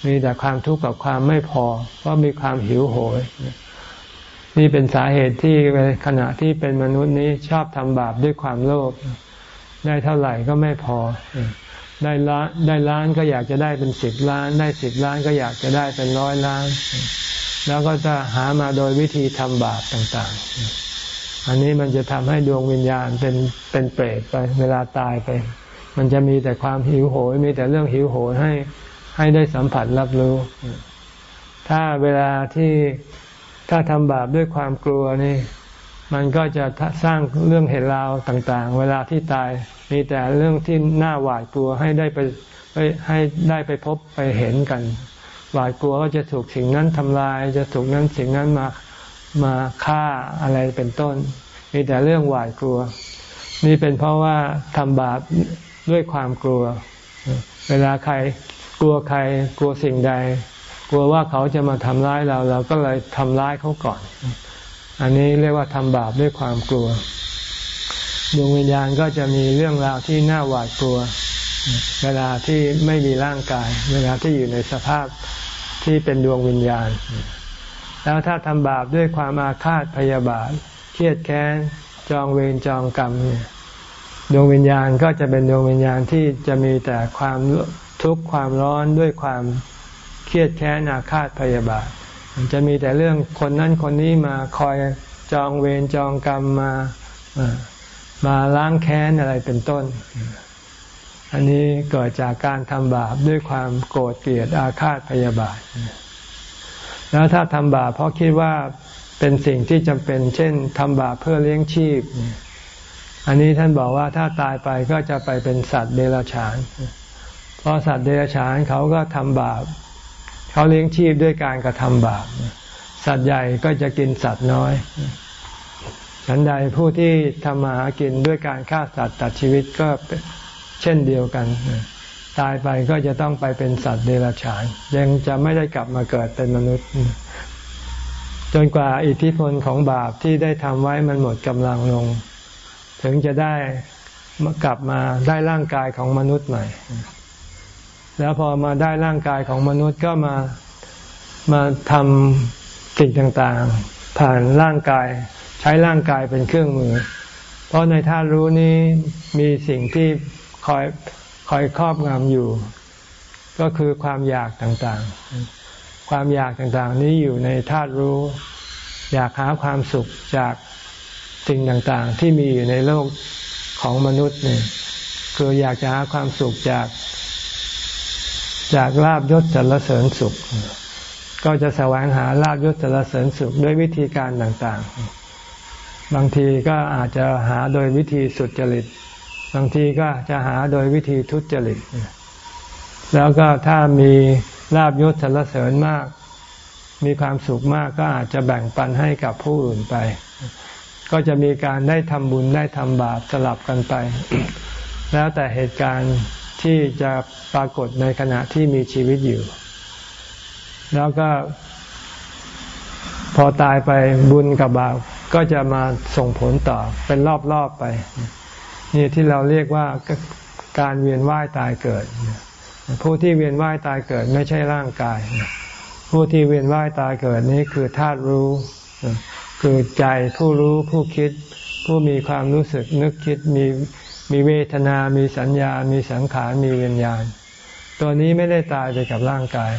Speaker 1: มีแต่ความทุกข์กับความไม่พอ เพราะมีความหิวโหย นี่เป็นสาเหตุที่ขณะที่เป็นมนุษย์นี้ชอบทำบาปด้วยความโลภได้เท่าไหร่ก็ไม่พอ ได้ล้านได้ล้านก็อยากจะได้เป็นสิบล้าน ได้สิบล้านก็อยากจะได้เป็นร้อยล้าน แล้วก็จะหามาโดยวิธีทำบาปต่างๆ อันนี้มันจะทำให้ดวงวิญญาณเป็นเป็นเปรตไป เวลาตายไป มันจะมีแต่ความหิวโหย มีแต่เรื่องหิวโหยให้ให้ได้สัมผัสรับรู้ ถ้าเวลาที่ถ้าทำบาปด้วยความกลัวนี่ มันก็จะสร้างเรื่องเหตุราวต่าง ๆ เวลาที่ตาย มีแต่เรื่องที่น่าหวาดกลัวให้ได้ไปให้ได้ไปพบไปเห็นกัน หวาดกลัวว่าจะถูกสิ่งนั้นทำลาย จะถูกนั้นสิ่งนั้นมามาฆ่าอะไรเป็นต้น มีแต่เรื่องหวาดกลัว นี่เป็นเพราะว่าทำบาป ด้วยความกลัว เวลาใครกลัวใครกลัวสิ่งใด กลัวว่าเขาจะมาทำร้ายเราเราก็เลยทำร้ายเขาก่อน อันนี้เรียกว่าทำบาปด้วยความกลัว ดวงวิญญาณก็จะมีเรื่องราวที่น่าหวาดกลัว เวลาที่ไม่มีร่างกาย เวลาที่อยู่ในสภาพที่เป็นดวงวิญญาณ แล้วถ้าทำบาปด้วยความอาฆาตพยาบาท เครียดแค้น จองเวรจองกรรมเนี่ย ดวงวิญญาณก็จะเป็นดวงวิญญาณที่จะมีแต่ความทุกข์ความร้อนด้วยความเครียดแค้นอาฆาตพยาบาท จะมีแต่เรื่องคนนั้นคนนี้มาคอยจองเวรจองกรรมมามาล้างแค้นอะไรเป็นต้น อันนี้เกิดจากการทำบาปด้วยความโกรธเกลียดอาฆาตพยาบาท แล้วถ้าทำบาปเพราะคิดว่าเป็นสิ่งที่จำเป็น เช่นทำบาปเพื่อเลี้ยงชีพ อันนี้ท่านบอกว่าถ้าตายไปก็จะไปเป็นสัตว์เดรัจฉาน เพราะสัตว์เดรัจฉานเขาก็ทำบาป เขาเลี้ยงชีพด้วยการกระทำบาป สัตว์ใหญ่ก็จะกินสัตว์น้อยฉันใดผู้ที่ทำมาหากินด้วยการฆ่าสัตว์ตัดชีวิตก็เช่นเดียวกัน ตายไปก็จะต้องไปเป็นสัตว์เดรัจฉาน ยังจะไม่ได้กลับมาเกิดเป็นมนุษย์ จนกว่าอิทธิพลของบาปที่ได้ทำไว้มันหมดกำลังลง ถึงจะได้กลับมาได้ร่างกายของมนุษย์ใหม่ แล้วพอมาได้ร่างกายของมนุษย์ก็มามาทำสิ่งต่างๆ ผ่านร่างกายใช้ร่างกายเป็นเครื่องมือ เพราะในธาตุรู้นี้มีสิ่งที่คอยคอยครอบงำอยู่ ก็คือความอยากต่างๆ ความอยากต่างๆ นี้อยู่ในธาตุรู้ อยากหาความสุขจาก สิ่งต่างๆ ที่มีอยู่ในโลกของมนุษย์เนี่ยคืออยากจะหาความสุขจาก จากลาบยศสรรเสริญสุข ก็จะแสวงหาลาบยศสรรเสริญสุขด้วยวิธีการต่างๆ บางทีก็อาจจะหาโดยวิธีสุดจริต บางทีก็จะหาโดยวิธีทุจริต แล้วก็ถ้ามีลาบยศสรรเสริญมาก มีความสุขมากก็อาจจะแบ่งปันให้กับผู้อื่นไป ก็จะมีการได้ทำบุญได้ทำบาปสลับกันไป แล้วแต่เหตุการณ์ที่จะปรากฏในขณะที่มีชีวิตอยู่ แล้วก็ พอตายไปบุญกับบาปก็จะมาส่งผลต่อเป็นรอบๆไป นี่ที่เราเรียกว่าการเวียนว่ายตายเกิด ผู้ที่เวียนว่ายตายเกิดไม่ใช่ร่างกาย ผู้ที่เวียนว่ายตายเกิดนี้คือธาตุรู้ คือใจผู้รู้ผู้คิด ผู้มีความรู้สึกนึกคิดมีมีเวทนา มีสัญญา มีสังขาร มีวิญญาณ ตัวนี้ไม่ได้ตายไปกับร่างกาย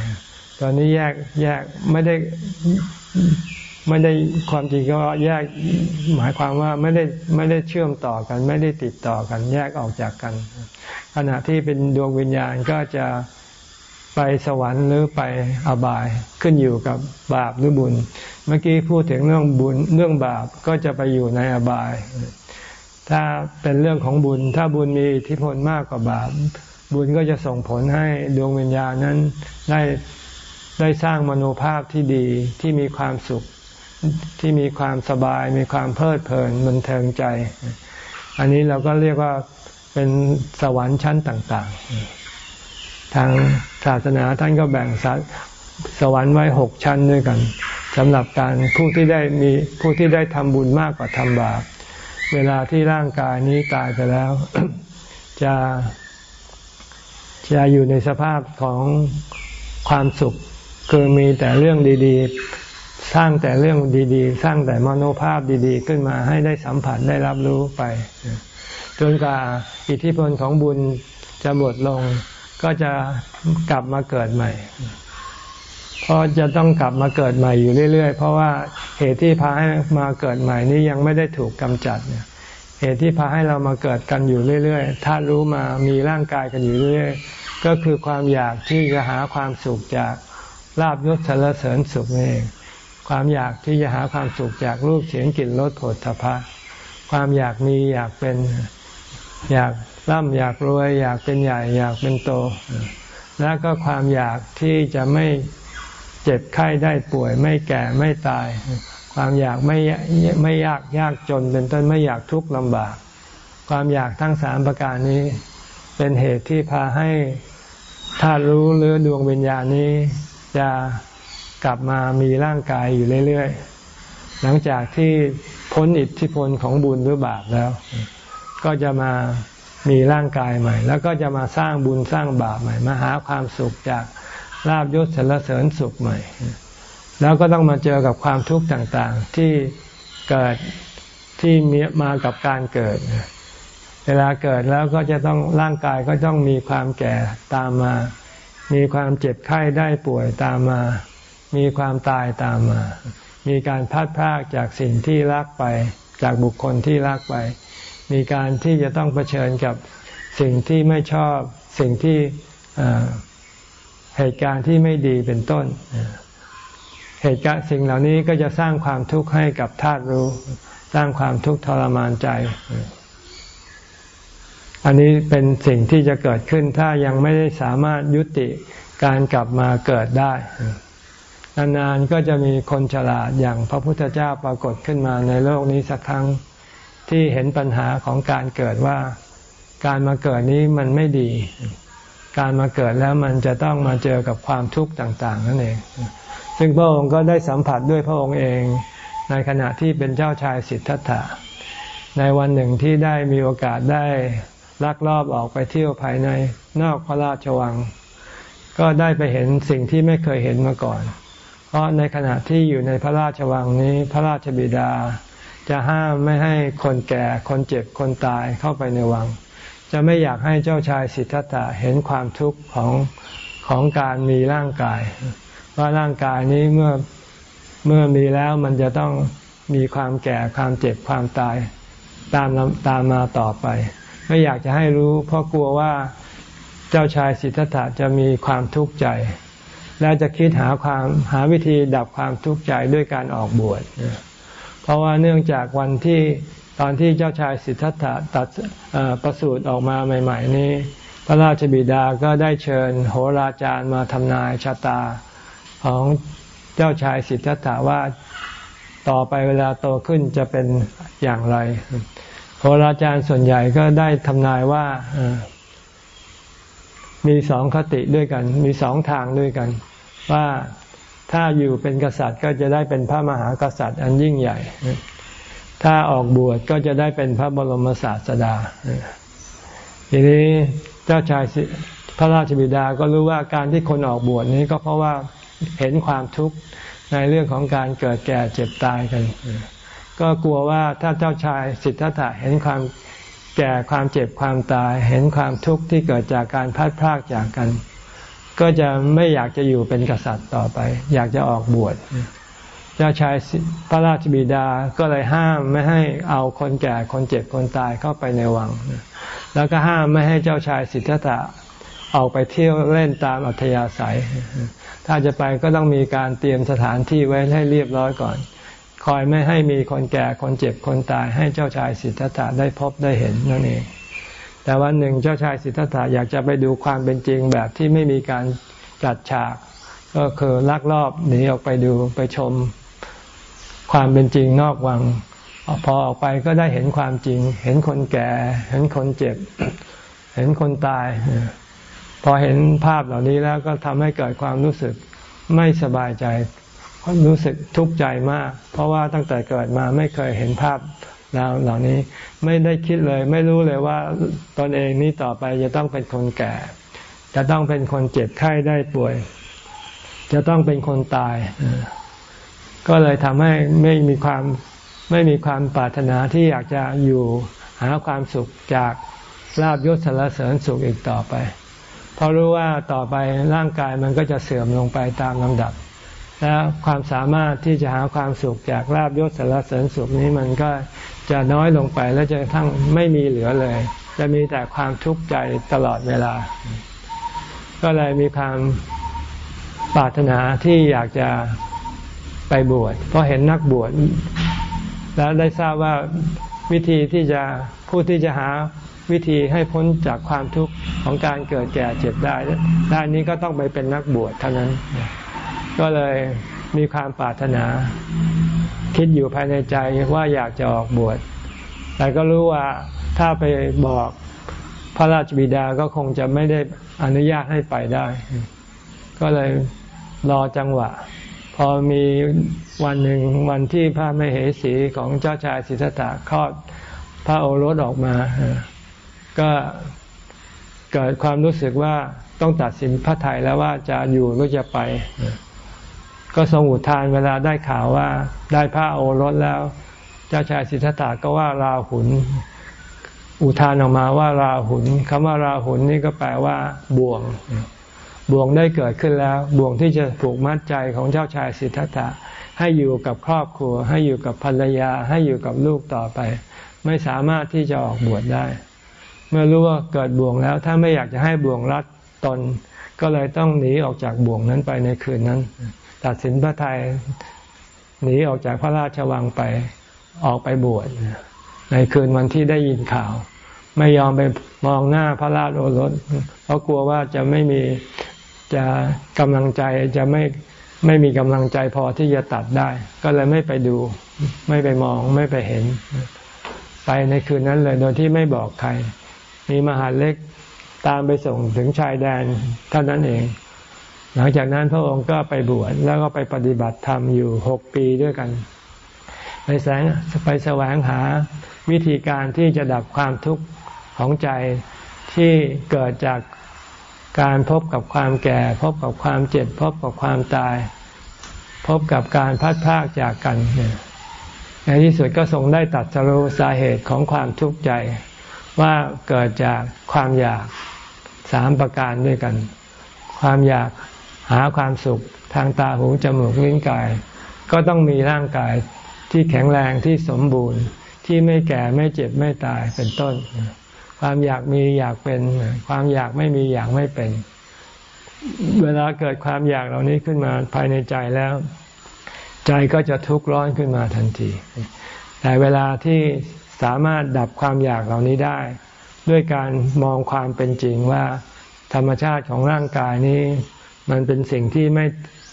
Speaker 1: ตัวนี้แยกแยกไม่ได้ไม่ได้ความจริงก็แยกหมายความว่าไม่ได้ไม่ได้เชื่อมต่อกัน ไม่ได้ติดต่อกัน แยกออกจากกัน ขณะที่เป็นดวงวิญญาณก็จะ ไปสวรรค์หรือไปอบายขึ้นอยู่กับบาปหรือบุญ เมื่อกี้พูดถึงเรื่องบุญเรื่องบาปก็จะไปอยู่ในอบาย ถ้าเป็นเรื่องของบุญ ถ้าบุญมีอิทธิพลมากกว่าบาป บุญก็จะส่งผลให้ดวงวิญญาณนั้นได้ได้สร้างมโนภาพที่ดีที่มีความสุขที่มีความสบาย มีความเพลิดเพลินมันเทิงใจ อันนี้เราก็เรียกว่าเป็นสวรรค์ชั้นต่าง ๆ ทางศาสนาท่านก็แบ่งสวรรค์ไว้หกชั้นด้วยกันสำหรับการผู้ที่ได้มีผู้ที่ได้ทำบุญมากกว่าทำบาปเวลาที่ร่างกายนี้ตายไปแล้ว จะจะอยู่ในสภาพของความสุข คือมีแต่เรื่องดีๆ สร้างแต่เรื่องดีๆ สร้างแต่มโนภาพดีๆ ขึ้นมาให้ได้สัมผัสได้รับรู้ไป จนกว่าอิทธิพลของบุญจะหมดลง ก็จะกลับมาเกิดใหม่เพราะจะต้องกลับมาเกิดใหม่อยู่เรื่อย ๆ เพราะว่าเหตุที่พาให้มาเกิดใหม่นี้ยังไม่ได้ถูกกำจัดเนี่ย เหตุที่พาให้เรามาเกิดกันอยู่เรื่อยๆ ถ้ารู้มามีร่างกายกันอยู่เรื่อยๆ ก็คือความอยากที่จะหาความสุขจากลาบยศสรรเสริญสุขนี่เอง ความอยากที่จะหาความสุขจากรูปเสียงกลิ่นรสผลทพะความอยากมีอยากเป็นอยาก ร่ำอยากรวย อยากเป็นใหญ่ อยากเป็นโต แล้วก็ความอยากที่จะไม่เจ็บไข้ได้ป่วยไม่แก่ไม่ตาย ความอยากไม่ไม่ยากยากจนเป็นต้นไม่อยากทุกข์ลำบาก ความอยากทั้งสามประการนี้ เป็นเหตุที่พาให้ถ้ารู้หรือดวงวิญญาณนี้จะกลับมามีร่างกายอยู่เรื่อยๆ หลังจากที่พ้นอิทธิพลของบุญหรือบาปแล้ว ก็จะมา มีร่างกายใหม่ แล้วก็จะมาสร้างบุญสร้างบาปใหม่ มาหาความสุขจากลาบยศสรรเสริญสุขใหม่ แล้วก็ต้องมาเจอกับความทุกข์ต่างๆ ที่เกิดที่มีมากับการเกิด เวลาเกิดแล้วก็จะต้องร่างกายก็ต้องมีความแก่ตามมา มีความเจ็บไข้ได้ป่วยตามมา มีความตายตามมา มีการพัดพากจากสิ่งที่รักไป จากบุคคลที่รักไป มีการที่จะต้องเผชิญกับสิ่งที่ไม่ชอบสิ่งที่เหตุการณ์ที่ไม่ดีเป็นต้น เหตุการณ์สิ่งเหล่านี้ก็จะสร้างความทุกข์ให้กับธาตุรู้ สร้างความทุกข์ทรมานใจ อันนี้เป็นสิ่งที่จะเกิดขึ้นถ้ายังไม่ได้สามารถยุติการกลับมาเกิดได้ นานๆก็จะมีคนฉลาดอย่างพระพุทธเจ้าปรากฏขึ้นมาในโลกนี้สักครั้ง ที่เห็นปัญหาของการเกิดว่าการมาเกิดนี้มันไม่ดี การมาเกิดแล้วมันจะต้องมาเจอกับความทุกข์ต่าง ๆ นั่นเอง ซึ่งพระองค์ก็ได้สัมผัสด้วยพระองค์เองในขณะที่เป็นเจ้าชายสิทธัตถะ ในวันหนึ่งที่ได้มีโอกาสได้ลักลอบออกไปเที่ยวภายในนอกพระราชวัง ก็ได้ไปเห็นสิ่งที่ไม่เคยเห็นมาก่อน เพราะในขณะที่อยู่ในพระราชวังนี้พระราชบิดา จะห้ามไม่ให้คนแก่คนเจ็บคนตายเข้าไปในวัง จะไม่อยากให้เจ้าชายสิทธัตถะเห็นความทุกข์ของของการมีร่างกาย ว่าร่างกายนี้เมื่อเมื่อมีแล้วมันจะต้องมีความแก่ความเจ็บความตายตามตามมาต่อไป ไม่อยากจะให้รู้ เพราะกลัวว่าเจ้าชายสิทธัตถะจะมีความทุกข์ใจ และจะคิดหาความหาวิธีดับความทุกข์ใจด้วยการออกบวช เพราะว่าเนื่องจากวันที่ตอนที่เจ้าชายสิทธัตถะตัดประสูติออกมาใหม่ ๆ นี้ พระราชบิดาก็ได้เชิญโหราจารย์มาทำนายชะตาของเจ้าชายสิทธัตถะว่าต่อไปเวลาโตขึ้นจะเป็นอย่างไร โหราจารย์ส่วนใหญ่ก็ได้ทำนายว่ามีสองคติด้วยกัน มีสองทางด้วยกัน ว่า ถ้าอยู่เป็นกษัตริย์ก็จะได้เป็นพระมหากษัตริย์อันยิ่งใหญ่ ถ้าออกบวชก็จะได้เป็นพระบรมศาสดาทีนี้เจ้าชายพระราชบิดาก็รู้ว่าการที่คนออกบวชนี้ก็เพราะว่าเห็นความทุกข์ในเรื่องของการเกิดแก่เจ็บตายกัน ก็กลัวว่าถ้าเจ้าชายสิทธัตถะเห็นความแก่ความเจ็บความตาย เห็นความทุกข์ที่เกิดจากการพัดพรากจากกัน ก็จะไม่อยากจะอยู่เป็นกษัตริย์ต่อไป อยากจะออกบวชเจ้าชายพระราชบิดาก็เลยห้ามไม่ให้เอาคนแก่คนเจ็บคนตายเข้าไปในวัง แล้วก็ห้ามไม่ให้เจ้าชายสิทธัตถะออกไปเที่ยวเล่นตามอัธยาศัย ถ้าจะไปก็ต้องมีการเตรียมสถานที่ไว้ให้เรียบร้อยก่อน คอยไม่ให้มีคนแก่คนเจ็บคนตาย ให้เจ้าชายสิทธัตถะได้พบได้เห็นนั่นเอง แต่วันหนึ่งเจ้าชายสิทธัตถะอยากจะไปดูความเป็นจริงแบบที่ไม่มีการจัดฉาก ก็คือลักลอบหนีออกไปดูไปชมความเป็นจริงนอกวัง พอออกไปก็ได้เห็นความจริง เห็นคนแก่ เห็นคนเจ็บ เห็นคนตาย พอเห็นภาพเหล่านี้แล้วก็ทำให้เกิดความรู้สึกไม่สบายใจรู้สึกทุกข์ใจมาก เพราะว่าตั้งแต่เกิดมาไม่เคยเห็นภาพ แล้วเหล่านี้ไม่ได้คิดเลย ไม่รู้เลยว่าตนเองนี้ต่อไปจะต้องเป็นคนแก่ จะต้องเป็นคนเจ็บไข้ได้ป่วย จะต้องเป็นคนตาย ก็เลยทำให้ไม่มีความไม่มีความปรารถนาที่อยากจะอยู่หาความสุขจากลาบยศสารเสริญสุขอีกต่อไป เพราะรู้ว่าต่อไปร่างกายมันก็จะเสื่อมลงไปตามลำดับ และความสามารถที่จะหาความสุขจากลาบยศสารเสริญสุขนี้มันก็ จะน้อยลงไปและจะทั้งไม่มีเหลือเลย จะมีแต่ความทุกข์ใจตลอดเวลา ก็เลยมีความปรารถนาที่อยากจะไปบวชเพราะเห็นนักบวชแล้วได้ทราบว่าวิธีที่จะผู้ที่จะหาวิธีให้พ้นจากความทุกข์ของการเกิดแก่เจ็บได้ด้านนี้ก็ต้องไปเป็นนักบวชเท่านั้น ก็เลยมีความปรารถนา คิดอยู่ภายในใจว่าอยากจะออกบวช แต่ก็รู้ว่าถ้าไปบอกพระราชบิดาก็คงจะไม่ได้อนุญาตให้ไปได้ ก็เลยรอจังหวะ พอมีวันหนึ่งวันที่พระมเหสีของเจ้าชายสิทธัตถะคลอดพระโอรสออกมา ก็เกิดความรู้สึกว่าต้องตัดสินพระไทยแล้วว่าจะอยู่หรือจะไป ก็ทรงอุทานเวลาได้ข่าวว่าได้พระโอรสแล้ว เจ้าชายสิทธัตถะก็ว่าราหุลอุทานออกมาว่าราหุลคำว่าราหุลนี่ก็แปลว่าบ่วง บ่วงได้เกิดขึ้นแล้ว บ่วงที่จะผูกมัดใจของเจ้าชายสิทธัตถะให้อยู่กับครอบครัว ให้อยู่กับภรรยา ให้อยู่กับลูกต่อไป ไม่สามารถที่จะออกบวชได้ เมื่อรู้ว่าเกิดบ่วงแล้ว ถ้าไม่อยากจะให้บ่วงรัดตน ก็เลยต้องหนีออกจากบ่วงนั้นไปในคืนนั้น ตัดสินพระไทยหนีออกจากพระราชวังไปออกไปบวชในคืนวันที่ได้ยินข่าว ไม่ยอมไปมองหน้าพระราชโอรสเพราะกลัวว่าจะไม่มีจะกำลังใจจะไม่ไม่มีกำลังใจพอที่จะตัดได้ ก็เลยไม่ไปดู ไม่ไปมองไม่ไปเห็น ไปในคืนนั้นเลยโดยที่ไม่บอกใคร มีมหาเล็กตามไปส่งถึงชายแดนเท่านั้นเอง หลังจากนั้นพระองค์ก็ไปบวชแล้วก็ไปปฏิบัติธรรมอยู่หกปีด้วยกัน ไปแสงไปแสวงหาวิธีการที่จะดับความทุกข์ของใจที่เกิดจากการพบกับความแก่ พบกับความเจ็บ พบกับความตาย พบกับการพัดพากจากกันในที่สุดก็ทรงได้ตัดสรุสาเหตุของความทุกข์ใจ ว่าเกิดจากความอยากสามประการด้วยกัน ความอยาก หาความสุขทางตาหูจมูกลิ้นกาย ก็ต้องมีร่างกายที่แข็งแรงที่สมบูรณ์ ที่ไม่แก่ไม่เจ็บไม่ตายเป็นต้น ความอยากมีอยากเป็น ความอยากไม่มีอยากไม่เป็น เวลาเกิดความอยากเหล่านี้ขึ้นมาภายในใจแล้ว ใจก็จะทุกข์ร้อนขึ้นมาทันที แต่เวลาที่สามารถดับความอยากเหล่านี้ได้ ด้วยการมองความเป็นจริงว่า ธรรมชาติของร่างกายนี้ มันเป็นสิ่งที่ไม่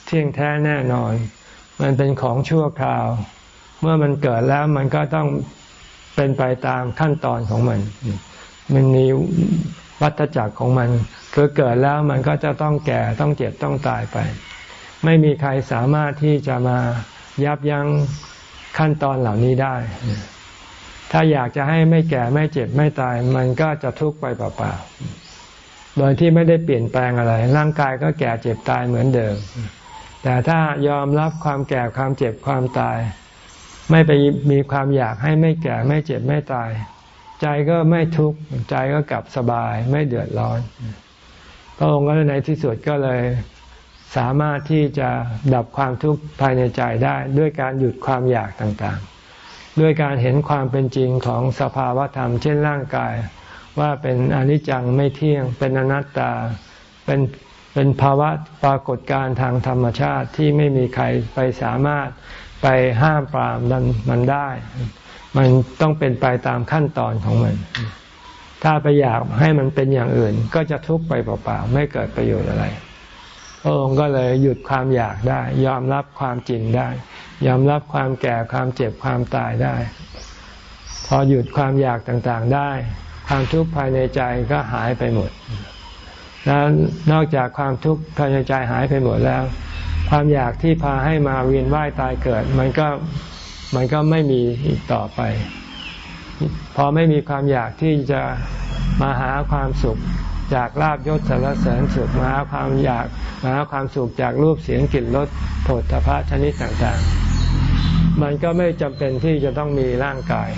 Speaker 1: เที่ยงแท้แน่นอน มันเป็นของชั่วคราว เมื่อมันเกิดแล้วมันก็ต้องเป็นไปตามขั้นตอนของมัน มันมีวัฏจักรของมัน คือเกิดแล้วมันก็จะต้องแก่ต้องเจ็บต้องตายไป ไม่มีใครสามารถที่จะมายับยั้งขั้นตอนเหล่านี้ได้ ถ้าอยากจะให้ไม่แก่ไม่เจ็บไม่ตาย มันก็จะทุกข์ไปเปล่าๆ โดยที่ไม่ได้เปลี่ยนแปลงอะไร ร่างกายก็แก่เจ็บตายเหมือนเดิม แต่ถ้ายอมรับความแก่ความเจ็บความตาย ไม่ไปมีความอยากให้ไม่แก่ไม่เจ็บไม่ตาย ใจก็ไม่ทุกข์ใจก็กลับสบายไม่เดือดร้อน พระองค์ก็ในที่สุดก็เลยสามารถที่จะดับความทุกข์ภายในใจได้ ด้วยการหยุดความอยากต่างๆ ด้วยการเห็นความเป็นจริงของสภาวะธรรม เช่นร่างกาย ว่าเป็นอนิจจังไม่เที่ยง เป็นอนัตตา เป็นเป็นภาวะปรากฏการทางธรรมชาติที่ไม่มีใครไปสามารถไปห้ามปรามมันมันได้ มันต้องเป็นไปตามขั้นตอนของมัน ถ้าไปอยากให้มันเป็นอย่างอื่น ก็จะทุกข์ไปเปล่าๆไม่เกิดประโยชน์อะไรพระองค์ก็เลยหยุดความอยากได้ ยอมรับความจริงได้ ยอมรับความแก่ความเจ็บความตายได้ พอหยุดความอยากต่างๆได้ ความทุกข์ภายในใจก็หายไปหมด แล้วนอกจากความทุกข์ภายในใจหายไปหมดแล้ว ความอยากที่พาให้มาเวียนว่ายตายเกิด มันก็มันก็ไม่มีอีกต่อไป พอไม่มีความอยากที่จะมาหาความสุขจากลาบยศสารเสริญสุขมาหาความอยากมาหาความสุขจากรูปเสียงกลิ่นรสโผฏฐพะชนิดต่างๆ มันก็ไม่จำเป็นที่จะต้องมีร่างกาย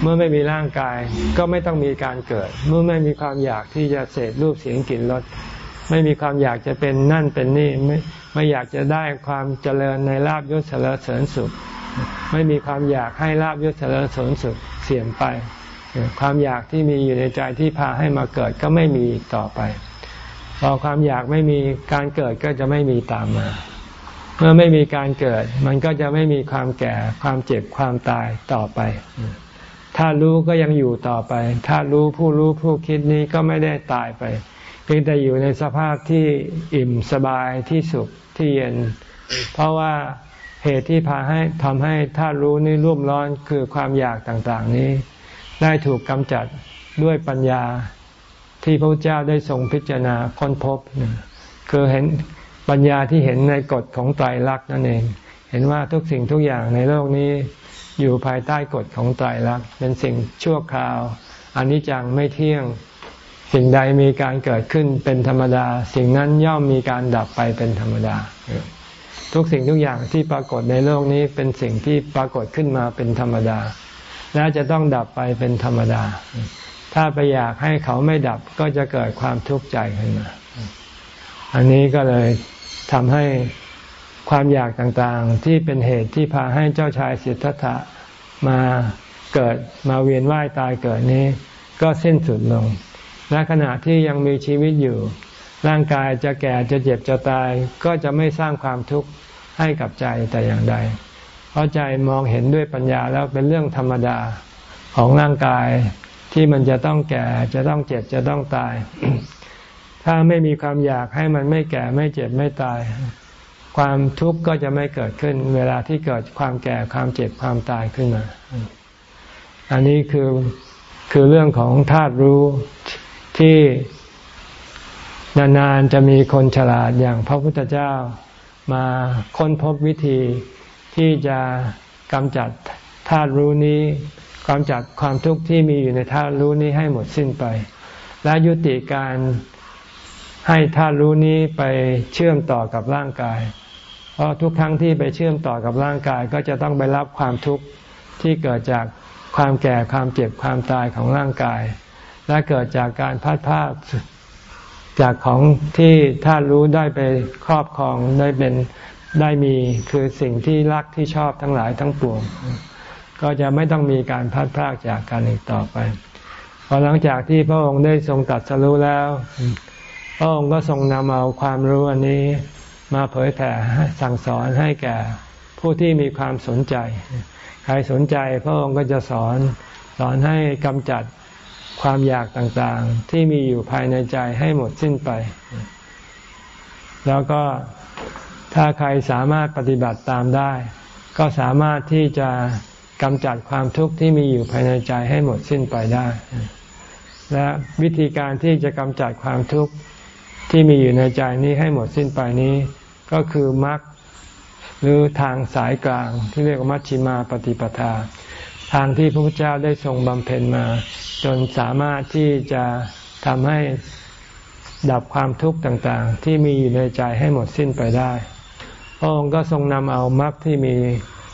Speaker 1: เมื่อไม่มีร่างกายก็ไม่ต้องมีการเกิด เมื่อไม่มีความอยากที่จะเสพรูปเสียงกลิ่นรสไม่มีความอยากจะเป็นนั่นเป็นนี่ไม่ไม่อยากจะได้ความเจริญในลาบยศสรเสริญสุข ไม่มีความอยากให้ลาบยศสรเสริญสุขเสื่อมไป ความอยากที่มีอยู่ในใจที่พาให้มาเกิดก็ไม่มีต่อไป พอความอยากไม่มีการเกิดก็จะไม่มีตามมา เมื่อไม่มีการเกิด มันก็จะไม่มีความแก่ความเจ็บความตายต่อไป ถ้ารู้ก็ยังอยู่ต่อไป ถ้ารู้ผู้รู้ผู้คิดนี้ก็ไม่ได้ตายไป เพียงแต่อยู่ในสภาพที่อิ่มสบายที่สุขที่เย็น เพราะว่าเหตุที่พาให้ทำให้ถ้ารู้นี่ร่วมร้อนคือความอยากต่างๆนี้ ได้ถูกกำจัดด้วยปัญญาที่พระเจ้าได้ทรงพิจารณาค้นพบ คือเห็นปัญญาที่เห็นในกฎของไตรลักษณ์นั่นเอง เห็นว่าทุกสิ่งทุกอย่างในโลกนี้ อยู่ภายใต้กฎของไตรลักษณ์เป็นสิ่งชั่วคราวอนิจจังไม่เที่ยง สิ่งใดมีการเกิดขึ้นเป็นธรรมดา สิ่งนั้นย่อมมีการดับไปเป็นธรรมดา ทุกสิ่งทุกอย่างที่ปรากฏในโลกนี้เป็นสิ่งที่ปรากฏขึ้นมาเป็นธรรมดา แล้วจะต้องดับไปเป็นธรรมดา ถ้าไปอยากให้เขาไม่ดับก็จะเกิดความทุกข์ใจขึ้นมา อันนี้ก็เลยทำให้ ความอยากต่างๆ ที่เป็นเหตุที่พาให้เจ้าชายสิทธัตถะมาเกิดมาเวียนว่ายตายเกิดนี้ ก็สิ้นสุดลงและขณะที่ยังมีชีวิตอยู่ ร่างกายจะแก่จะเจ็บจะตาย ก็จะไม่สร้างความทุกข์ให้กับใจแต่อย่างใด เพราะใจมองเห็นด้วยปัญญาแล้วเป็นเรื่องธรรมดาของร่างกายที่มันจะต้องแก่จะต้องเจ็บจะต้องตาย ถ้าไม่มีความอยากให้มันไม่แก่ไม่เจ็บไม่ตาย ความทุกข์ก็จะไม่เกิดขึ้น เวลาที่เกิดความแก่ความเจ็บความตายขึ้นมา อันนี้คือคือเรื่องของธาตุรู้ที่นานๆจะมีคนฉลาดอย่างพระพุทธเจ้ามาค้นพบวิธีที่จะกำจัดธาตุรู้นี้กำจัดความทุกข์ที่มีอยู่ในธาตุรู้นี้ให้หมดสิ้นไป และยุติการให้ธาตุรู้นี้ไปเชื่อมต่อกับร่างกาย เพราะทุกครั้งที่ไปเชื่อมต่อกับร่างกายก็จะต้องไปรับความทุกข์ที่เกิดจากความแก่ความเจ็บความตายของร่างกาย และเกิดจากการพัดพาจากของที่ท่านรู้ได้ไปครอบครองได้เป็นได้มีคือสิ่งที่รักที่ชอบทั้งหลายทั้งปวง ก็จะไม่ต้องมีการพัดพรากจากกันอีกต่อไปพอหลังจากที่พระองค์ได้ทรงตัดสรู้แล้ว พระองค์ก็ทรงนำเอาความรู้อันนี้ มาเผยแผ่สั่งสอนให้แก่ผู้ที่มีความสนใจ ใครสนใจพระองค์ก็จะสอนสอนให้กำจัดความอยากต่างๆ ที่มีอยู่ภายในใจให้หมดสิ้นไป แล้วก็ถ้าใครสามารถปฏิบัติตามได้ ก็สามารถที่จะกำจัดความทุกข์ที่มีอยู่ภายในใจให้หมดสิ้นไปได้ และวิธีการที่จะกำจัดความทุกข์ที่มีอยู่ในใจนี้ให้หมดสิ้นไปนี้ ก็คือมรรคหรือทางสายกลางที่เรียกว่ามัชชิมาปฏิปทา ทางที่พระพุทธเจ้าได้ทรงบำเพ็ญมา จนสามารถที่จะทำให้ดับความทุกข์ต่างๆ ที่มีอยู่ในใจให้หมดสิ้นไปได้ พระองค์ก็ทรงนำเอามรรคที่มี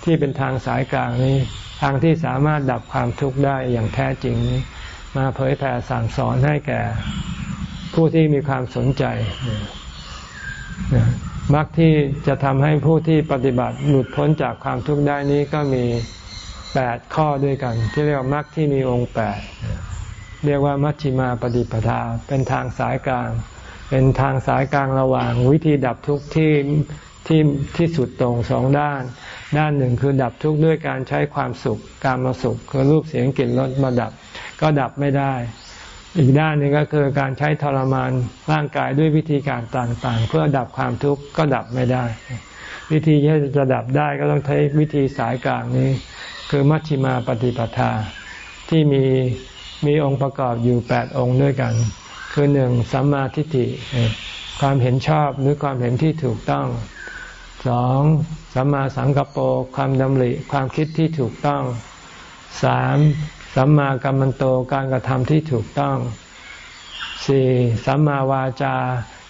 Speaker 1: ที่เป็นทางสายกลางนี้ ทางที่สามารถดับความทุกข์ได้อย่างแท้จริงนี้ มาเผยแผ่สั่งสอนให้แก่ ผู้ที่มีความสนใจ มรรคที่จะทำให้ผู้ที่ปฏิบัติหลุดพ้นจากความทุกข์ได้นี้ก็มีแปดข้อด้วยกัน ที่เรียกว่ามรรคที่มีองค์แปดเรียกว่ามัชฌิมาปฏิปทาเป็นทางสายกลาง เป็นทางสายกลางระหว่าง วิธีดับทุกข์ที่ที่ที่สุดตรงสองด้าน ด้านหนึ่งคือดับทุกข์ด้วยการใช้ความสุข การมาสุขคือรูปเสียงกลิ่นรสมาดับ ก็ดับไม่ได้ อีกด้านหนึ่งก็คือการใช้ทรมานร่างกายด้วยวิธีการต่างๆ เพื่อดับความทุกข์ก็ดับไม่ได้ วิธีที่จะดับได้ก็ต้องใช้วิธีสายกลางนี้ คือมัชฌิมาปฏิปทา ที่มีมีองค์ประกอบอยู่แปดองค์ด้วยกัน คือหนึ่งสัมมาทิฏฐิความเห็นชอบหรือความเห็นที่ถูกต้องสองสัมมาสังกปโปความดำริความคิดที่ถูกต้องสาม สัมมากัมมันโตการกระทำที่ถูกต้องสี่สัมมาวาจา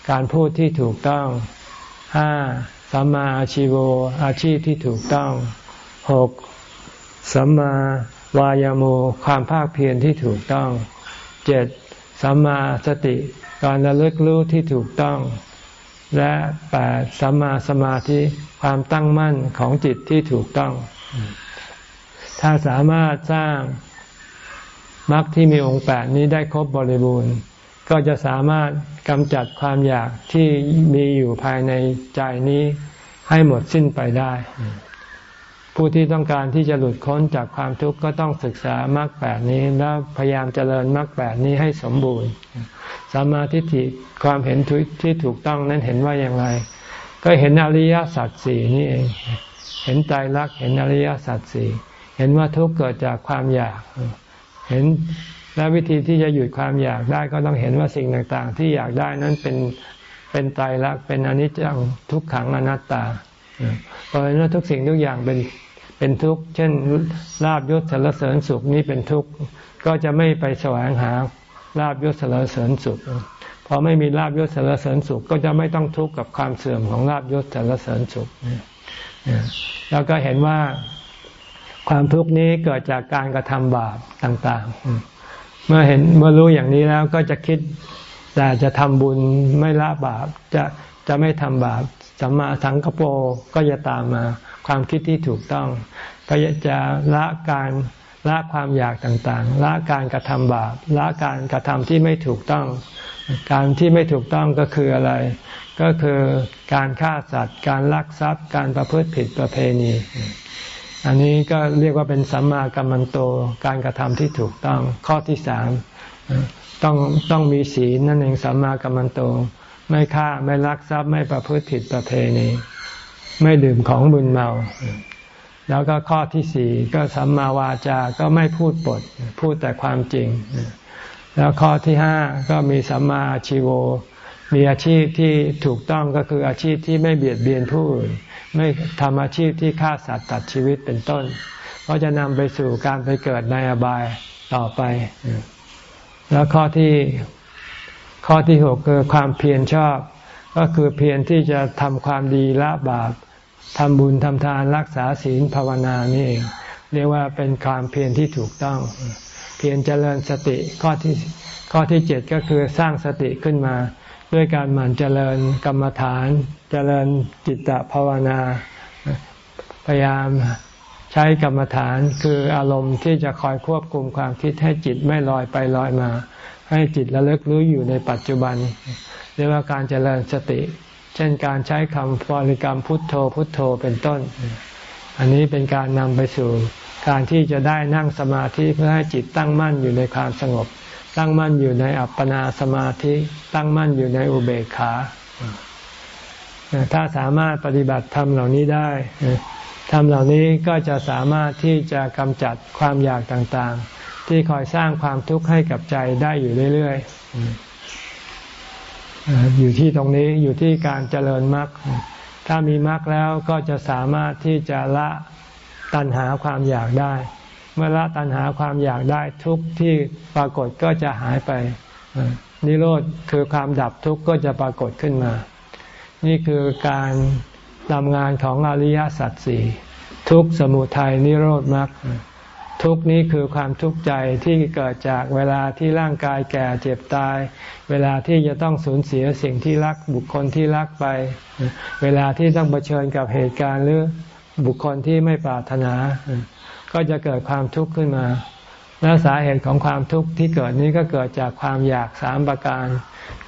Speaker 1: การพูดที่ถูกต้องห้าสัมมาอาชิโวอาชีพที่ถูกต้องหกสัมมาวายามุความภาคเพียรที่ถูกต้องเจ็ดสัมมาสติการระลึกรู้ที่ถูกต้อง และแปดสัมมาสมาธิความตั้งมั่นของจิตที่ถูกต้อง ถ้าสามารถสร้าง มรรคที่มีองค์แปดนี้ได้ครบบริบูรณ์ ก็จะสามารถกำจัดความอยากที่มีอยู่ภายในใจนี้ให้หมดสิ้นไปได้ ผู้ที่ต้องการที่จะหลุดพ้นจากความทุกข์ก็ต้องศึกษามรรคแปดนี้ แล้วพยายามเจริญมรรคแปดนี้ให้สมบูรณ์สมาธิิความเห็นที่ถูกต้องนั้นเห็นว่าอย่างไร ก็เห็นอริยสัจสี่นี่เอง เห็นใจรักเห็นอริยสัจสี่เห็นว่าทุกข์เกิดจากความอยาก เห็นและวิธีที่จะหยุดความอยากได้ก็ต้องเห็นว่าสิ่งต่างๆ ที่อยากได้นั้นเป็นเป็นไตรลักษณ์เป็นอนิจจังทุกขังอนัตตาเพราะฉะนั้นทุกสิ่งทุกอย่างเป็นเป็นทุกข์ เช่นลาบยศสารเสริญสุขนี้เป็นทุกข์ก็จะไม่ไปแสวงหาลาบยศสารเสริญสุขพอไม่มีลาบยศสารเสริญสุขก็จะไม่ต้องทุกข์กับความเสื่อมของลาบยศสารเสริญสุขแล้วก็เห็นว่า ความทุกข์นี้เกิดจากการกระทำบาปต่างๆ เมื่อเห็นเมื่อรู้อย่างนี้แล้วก็จะคิดแต่จะทำบุญไม่ละบาปจะจะไม่ทำบาปสัมมาสังกปรก็จะตามมา ความคิดที่ถูกต้อง ก็จะละการละความอยากต่างๆ ละการกระทำบาปละการกระทำที่ไม่ถูกต้อง การที่ไม่ถูกต้องก็คืออะไร ก็คือการฆ่าสัตว์ การลักทรัพย์ การประพฤติผิดประเพณี อันนี้ก็เรียกว่าเป็นสัมมากัมมันโตการกระทำที่ถูกต้องข้อที่สามต้องต้องมีศีลนั่นเองสัมมากัมมันโต ไม่ฆ่าไม่ลักทรัพย์ไม่ประพฤติผิดประเพณี ไม่ดื่มของบุญเมา แล้วก็ข้อที่สี่ก็สัมมาวาจาก็ไม่พูดปด พูดแต่ความจริง แล้วข้อที่ห้าก็มีสัมมาชีโว มีอาชีพที่ถูกต้องก็คืออาชีพที่ไม่เบียดเบียนผู้อื่น ไม่ทำอาชีพที่ฆ่าสัตว์ตัดชีวิตเป็นต้น เพราะจะนำไปสู่การไปเกิดในอบายต่อไป แล้วข้อที่ข้อที่หกคือความเพียรชอบ ก็คือเพียรที่จะทำความดีละบาปทำบุญทำทานรักษาศีลภาวนานี่เองเรียกว่าเป็นความเพียรที่ถูกต้อง เพียรเจริญสติข้อที่ข้อที่เจ็ดก็คือสร้างสติขึ้นมา ด้วยการหมั่นเจริญกรรมฐาน เจริญจิตตภาวนา พยายามใช้กรรมฐานคืออารมณ์ที่จะคอยควบคุมความคิดให้จิตไม่ลอยไปลอยมา ให้จิตระลึกรู้อยู่ในปัจจุบันเรียกว่าการเจริญสติ เช่นการใช้คำบริกรรมพุทโธพุทโธเป็นต้น อันนี้เป็นการนำไปสู่การที่จะได้นั่งสมาธิเพื่อให้จิตตั้งมั่นอยู่ในความสงบ ตั้งมั่นอยู่ในอัปปนาสมาธิตั้งมั่นอยู่ในอุเบกขาถ้าสามารถปฏิบัติธรรมเหล่านี้ได้ธรรมเหล่านี้ก็จะสามารถที่จะกำจัดความอยากต่างๆ ที่คอยสร้างความทุกข์ให้กับใจได้อยู่เรื่อยๆอยู่ที่ตรงนี้อยู่ที่การเจริญมรรคถ้ามีมรรคแล้วก็จะสามารถที่จะละตัณหาความอยากได้ เมื่อละตัณหาความอยากได้ทุกที่ปรากฏก็จะหายไป นิโรธคือความดับทุกข์ก็จะปรากฏขึ้นมา นี่คือการทำงานของอริยสัจสี่ทุกสมุทัยนิโรธมรรคทุกนี้คือความทุกข์ใจที่เกิดจากเวลาที่ร่างกายแก่เจ็บตาย เวลาที่จะต้องสูญเสียสิ่งที่รักบุคคลที่รักไป เวลาที่ต้องเผชิญกับเหตุการณ์หรือบุคคลที่ไม่ปรารถนา ก็จะเกิดความทุกข์ขึ้นมา และสาเหตุของความทุกข์ที่เกิดนี้ก็เกิดจากความอยากสามประการ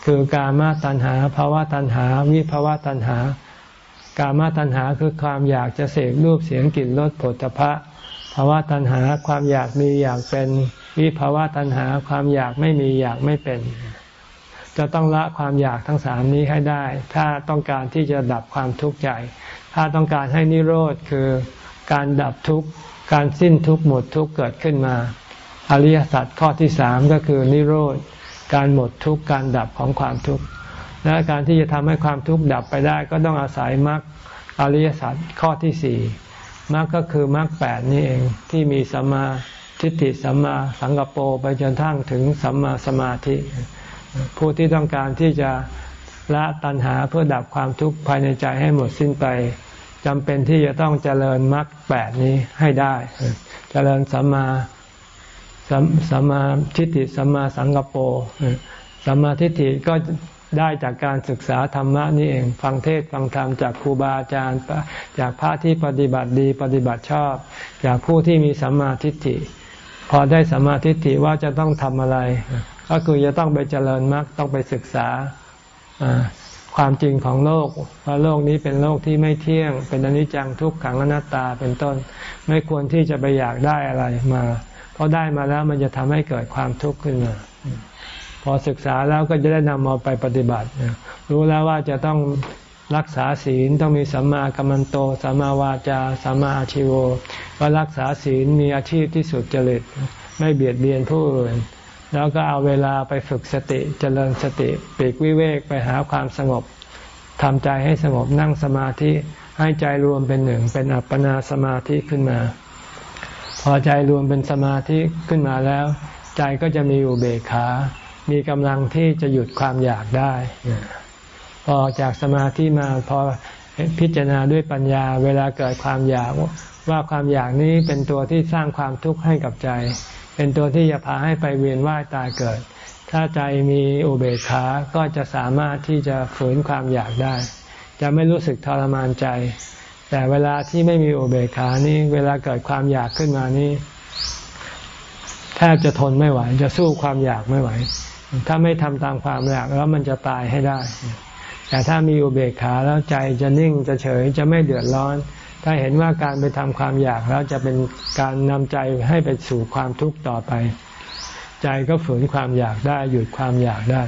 Speaker 1: คือการมาตัณหาภาวะตัณหา วิภาวะตัณหา กามาตัณหาคือความอยากจะเสพรูปเสียงกลิ่นรสผลตภะภาวะตัณหาความอยากมีอยากเป็น วิภาวะตัณหาความอยากไม่มีอยากไม่เป็น จะต้องละความอยากทั้งสามนี้ให้ได้ ถ้าต้องการที่จะดับความทุกข์ใจ ถ้าต้องการให้นิโรธคือการดับทุกข์ การสิ้นทุกข์หมดทุกข์เกิดขึ้นมา อริยสัจข้อที่สามก็คือนิโรธ การหมดทุกข์การดับของความทุกข์ และการที่จะทำให้ความทุกข์ดับไปได้ก็ต้องอาศัยมรรคอริยสัจข้อที่สี่มรรคก็คือมรรคแปดนี่เองที่มีสัมมาทิฏฐิสัมมาสังกปรไปจนทั้งถึงสัมมาสมาธิ ผู้ที่ต้องการที่จะละตัณหาเพื่อดับความทุกข์ภายในใจให้หมดสิ้นไป จำเป็นที่จะต้องเจริญมรรคแปดนี้ให้ได้ เจริญสัมมาสัมมาทิฏฐิสัมมาสังกปรสัมมาทิฏฐิก็ได้จากการศึกษาธรรมะนี่เอง ฟังเทศฟังธรรมจากครูบาอาจารย์ จากพระที่ปฏิบัติดีปฏิบัติชอบ จากผู้ที่มีสัมมาทิฏฐิ พอได้สัมมาทิฏฐิว่าจะต้องทำอะไร ก็คือจะต้องไปเจริญมรรคต้องไปศึกษา ความจริงของโลกว่าโลกนี้เป็นโลกที่ไม่เที่ยง เป็นอนิจจังทุกขังอนัตตาเป็นต้น ไม่ควรที่จะไปอยากได้อะไรมา เพราะได้มาแล้วมันจะทำให้เกิดความทุกข์ขึ้นมา พอศึกษาแล้วก็จะได้นำมาไปปฏิบัติ รู้แล้วว่าจะต้องรักษาศีลต้องมีสัมมากัมมันโตสัมมาวาจาสัมมาอาชิโวว่ารักษาศีลมีอาชีพที่สุดจริตไม่เบียดเบียนผู้อื่น แล้วก็เอาเวลาไปฝึกสติเจริญสติปีกวิเวกไปหาความสงบทำใจให้สงบนั่งสมาธิให้ใจรวมเป็นหนึ่งเป็นอัปปนาสมาธิขึ้นมา พอใจรวมเป็นสมาธิขึ้นมาแล้ว ใจก็จะมีอุเบกขา มีกำลังที่จะหยุดความอยากได้ พอจากสมาธิมาพอพิจารณาด้วยปัญญา เวลาเกิดความอยาก ว่าความอยากนี้เป็นตัวที่สร้างความทุกข์ให้กับใจ เป็นตัวที่จะพาให้ไปเวียนว่ายตายเกิด ถ้าใจมีอุเบกขา ก็จะสามารถที่จะฝืนความอยากได้ จะไม่รู้สึกทรมานใจ แต่เวลาที่ไม่มีอุเบกขานี่เวลาเกิดความอยากขึ้นมานี่แทบจะทนไม่ไหว จะสู้ความอยากไม่ไหว ถ้าไม่ทำตามความอยากแล้วมันจะตายให้ได้ แต่ถ้ามีอุเบกขาแล้วใจจะนิ่งจะเฉยจะไม่เดือดร้อน ถ้าเห็นว่าการไปทำความอยากแล้วจะเป็นการนำใจให้ไปสู่ความทุกข์ต่อไป ใจก็ฝืนความอยากได้ หยุดความอยากได้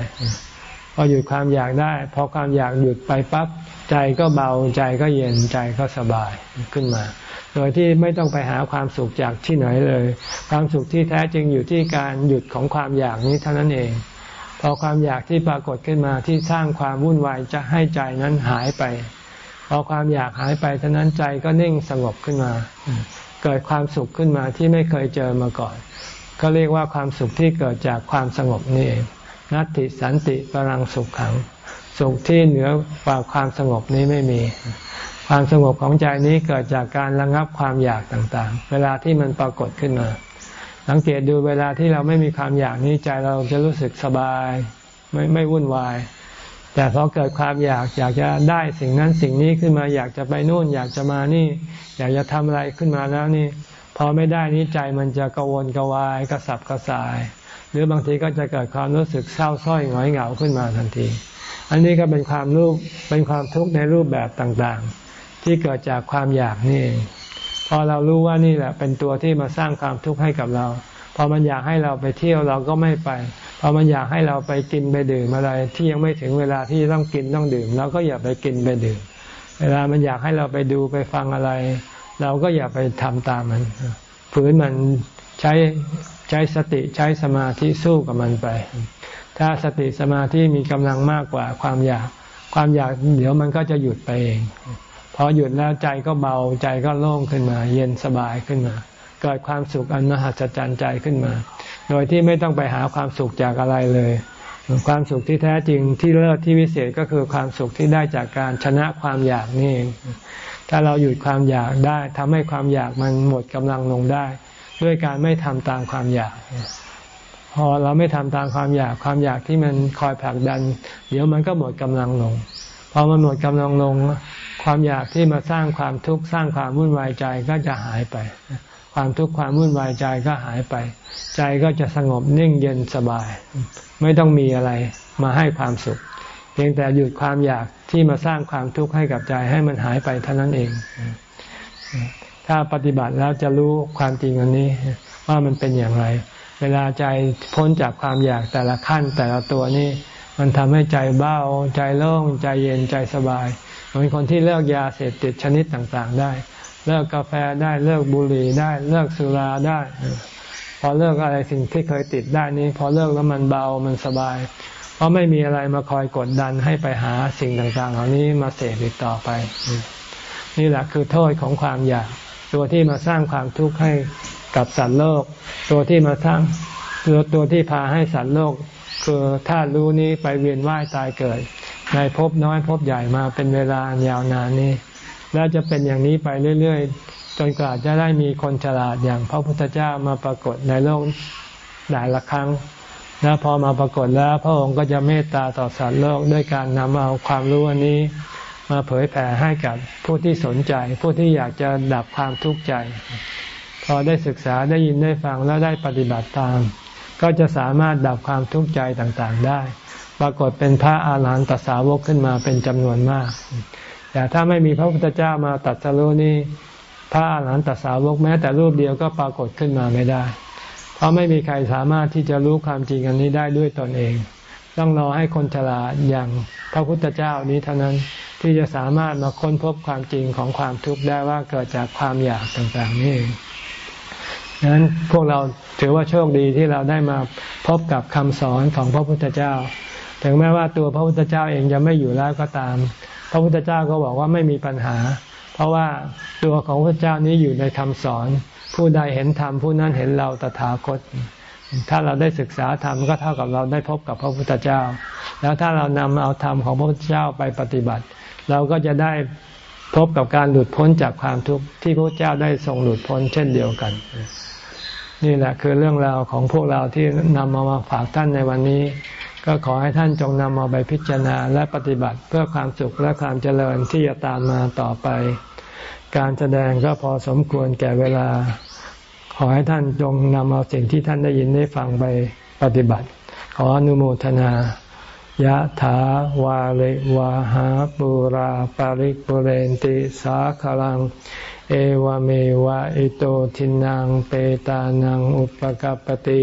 Speaker 1: พอหยุดความอยากได้พอความอยากหยุดไปปั๊บใจก็เบาใจก็เย็นใจก็สบายขึ้นมา โดยที่ไม่ต้องไปหาความสุขจากที่ไหนเลย ความสุขที่แท้จริงอยู่ที่การหยุดของความอยากนี้เท่านั้นเอง อความอยากที่ปรากฏขึ้นมาที่สร้างความวุ่นวายจะให้ใจนั้นหายไป พอความอยากหายไปเท่านั้นใจก็นิ่งสงบขึ้นมา เกิดความสุขขึ้นมาที่ไม่เคยเจอมาก่อน ก็เรียกว่าความสุขที่เกิดจากความสงบนี่เองนัตติสันติปรังสุขขัง สุขที่เหนือกว่าความสงบนี้ไม่มี ความสงบของใจนี้เกิดจากการระงับความอยากต่างๆ เวลาที่มันปรากฏขึ้นมา สังเกตดูเวลาที่เราไม่มีความอยากนี้ใจเราจะรู้สึกสบาย ไม่ไม่วุ่นวาย แต่พอเกิดความอยากอยากจะได้สิ่งนั้นสิ่งนี้ขึ้นมาอยากจะไปนู่น อยากจะมานี่ อยากจะทำอะไรขึ้นมาแล้วนี่ พอไม่ได้นี้ใจมันจะกังวลกวายกระสับกระส่าย หรือบางทีก็จะเกิดความรู้สึกเศร้าส้อยหงอยเหงาขึ้นมาทันที อันนี้ก็เป็นความรูปเป็นความทุกข์ในรูปแบบต่างๆ ที่เกิดจากความอยากนี่ พอเรารู้ว่านี่แหละ เป็นตัวที่มาสร้างความทุกข์ให้กับเรา พอมันอยากให้เราไปเที่ยวเราก็ไม่ไป พอมันอยากให้เราไปกินไปดื่มอะไร ที่ยังไม่ถึงเวลาที่ต้องกินต้องดื่มเราก็อย่าไปกินไปดื่ม เวลามันอยากให้เราไปดูไปฟังอะไร เราก็อย่าไปทำตามมัน ฝืนมันใช้ใช้สติใช้สมาธิสู้กับมันไป ถ้าสติสมาธิมีกำลังมากกว่าความอยาก ความอยากเดี๋ยวมันก็จะหยุดไปเอง พอหยุดแล้วใจก็เบาใจก็โล่งขึ้นมา เย็นสบายขึ้นมาเกิดความสุขอันมหัศจรรย์ใจขึ้นมา โดยที่ไม่ต้องไปหาความสุขจากอะไรเลย ความสุขที่แท้จริงที่เลิศที่วิเศษก็คือความสุขที่ได้จากการชนะความอยากนี่ถ้าเราหยุดความอยากได้ทำให้ความอยากมันหมดกำลังลงได้ ด้วยการไม่ทำตามความอยากพอเราไม่ทำตามความอยากความอยากที่มันคอยผลักดัน เดี๋ยวมันก็หมดกำลังลงพอมันหมดกำลังลง ความอยากที่มาสร้างความทุกข์สร้างความวุ่นวายใจก็จะหายไป ความทุกข์ความวุ่นวายใจก็หายไป ใจก็จะสงบนิ่งเย็นสบาย ไม่ต้องมีอะไรมาให้ความสุข เพียงแต่หยุดความอยากที่มาสร้างความทุกข์ให้กับใจให้มันหายไปเท่านั้นเอง ถ้าปฏิบัติแล้วจะรู้ความจริงอันนี้ว่ามันเป็นอย่างไร เวลาใจพ้นจากความอยากแต่ละขั้นแต่ละตัวนี่มันทำให้ใจเบ้าใจโล่งใจเย็นใจสบาย เหมือนคนที่เลิกยาเสพติดชนิดต่างๆได้ เลิกกาแฟได้เลิกบุหรี่ได้เลิกสุราได้ พอเลิกอะไรสิ่งที่เคยติดได้นี้ พอเลิกแล้วมันเบามันสบาย เพราะไม่มีอะไรมาคอยกดดันให้ไปหาสิ่งต่างๆ เหล่านี้มาเสพอีกต่อไป นี่แหละคือโทษของความอยาก ตัวที่มาสร้างความทุกข์ให้กับสัตว์โลก ตัวที่มาสร้างตัวตัวที่พาให้สัตว์โลก คือถ้ารู้นี้ไปเวียนว่ายตายเกิด ในภพน้อยภพใหญ่มาเป็นเวลายาวนานนี้ แล้วจะเป็นอย่างนี้ไปเรื่อยๆ จนกว่าจะได้มีคนฉลาดอย่างพระพุทธเจ้ามาปรากฏในโลกหลายละครั้งแล้วพอมาปรากฏแล้วพระองค์ก็จะเมตตาต่อสัตว์โลกด้วยการนำเอาความรู้อันนี้ มาเผยแผ่ให้กับผู้ที่สนใจ ผู้ที่อยากจะดับความทุกข์ใจ พอได้ศึกษาได้ยินได้ฟังแล้วได้ปฏิบัติตาม ก็จะสามารถดับความทุกข์ใจต่างๆได้ ปรากฏเป็นพระอาหารหันตสาวกขึ้นมาเป็นจำนวนมาก แต่ถ้าไม่มีพระพุทธเจ้ามาตัดสรุนี่พระอาหารหันตสาวกแม้แต่รูปเดียวก็ปรากฏขึ้นมาไม่ได้ เพราะไม่มีใครสามารถที่จะรู้ความจริงอันนี้ได้ด้วยตนเอง ต้องรอให้คนฉลาดอย่างพระพุทธเจ้านี้เท่านั้นที่จะสามารถมาค้นพบความจริงของความทุกข์ได้ว่าเกิดจากความอยากต่างๆนี่ดังนั้นพวกเราถือว่าโชคดีที่เราได้มาพบกับคำสอนของพระพุทธเจ้า ถึงแม้ว่าตัวพระพุทธเจ้าเองจะไม่อยู่แล้วก็ตาม พระพุทธเจ้าก็บอกว่าไม่มีปัญหา เพราะว่าตัวของพระเจ้านี้อยู่ในคำสอน ผู้ใดเห็นธรรมผู้นั้นเห็นเราตถาคต ถ้าเราได้ศึกษาธรรมก็เท่ากับเราได้พบกับพระพุทธเจ้า แล้วถ้าเรานำเอาธรรมของพระพุทธเจ้าไปปฏิบัติ เราก็จะได้พบกับการหลุดพ้นจากความทุกข์ที่พระเจ้าได้ทรงหลุดพ้นเช่นเดียวกัน นี่แหละคือเรื่องราวของพวกเราที่นำมามาฝากท่านในวันนี้ ก็ขอให้ท่านจงนำมาไปพิจารณาและปฏิบัติเพื่อความสุขและความเจริญที่จะตามมาต่อไป การแสดงก็พอสมควรแก่เวลา ขอให้ท่านจงนำเอาสิ่งที่ท่านได้ยินได้ฟังไปปฏิบัติ ขออนุโมทนายะถาวาเลวาหาปุราปาริกปุเรนติสาคลัง เอวเมวะอิโตทินังเปตานังอุปกปติ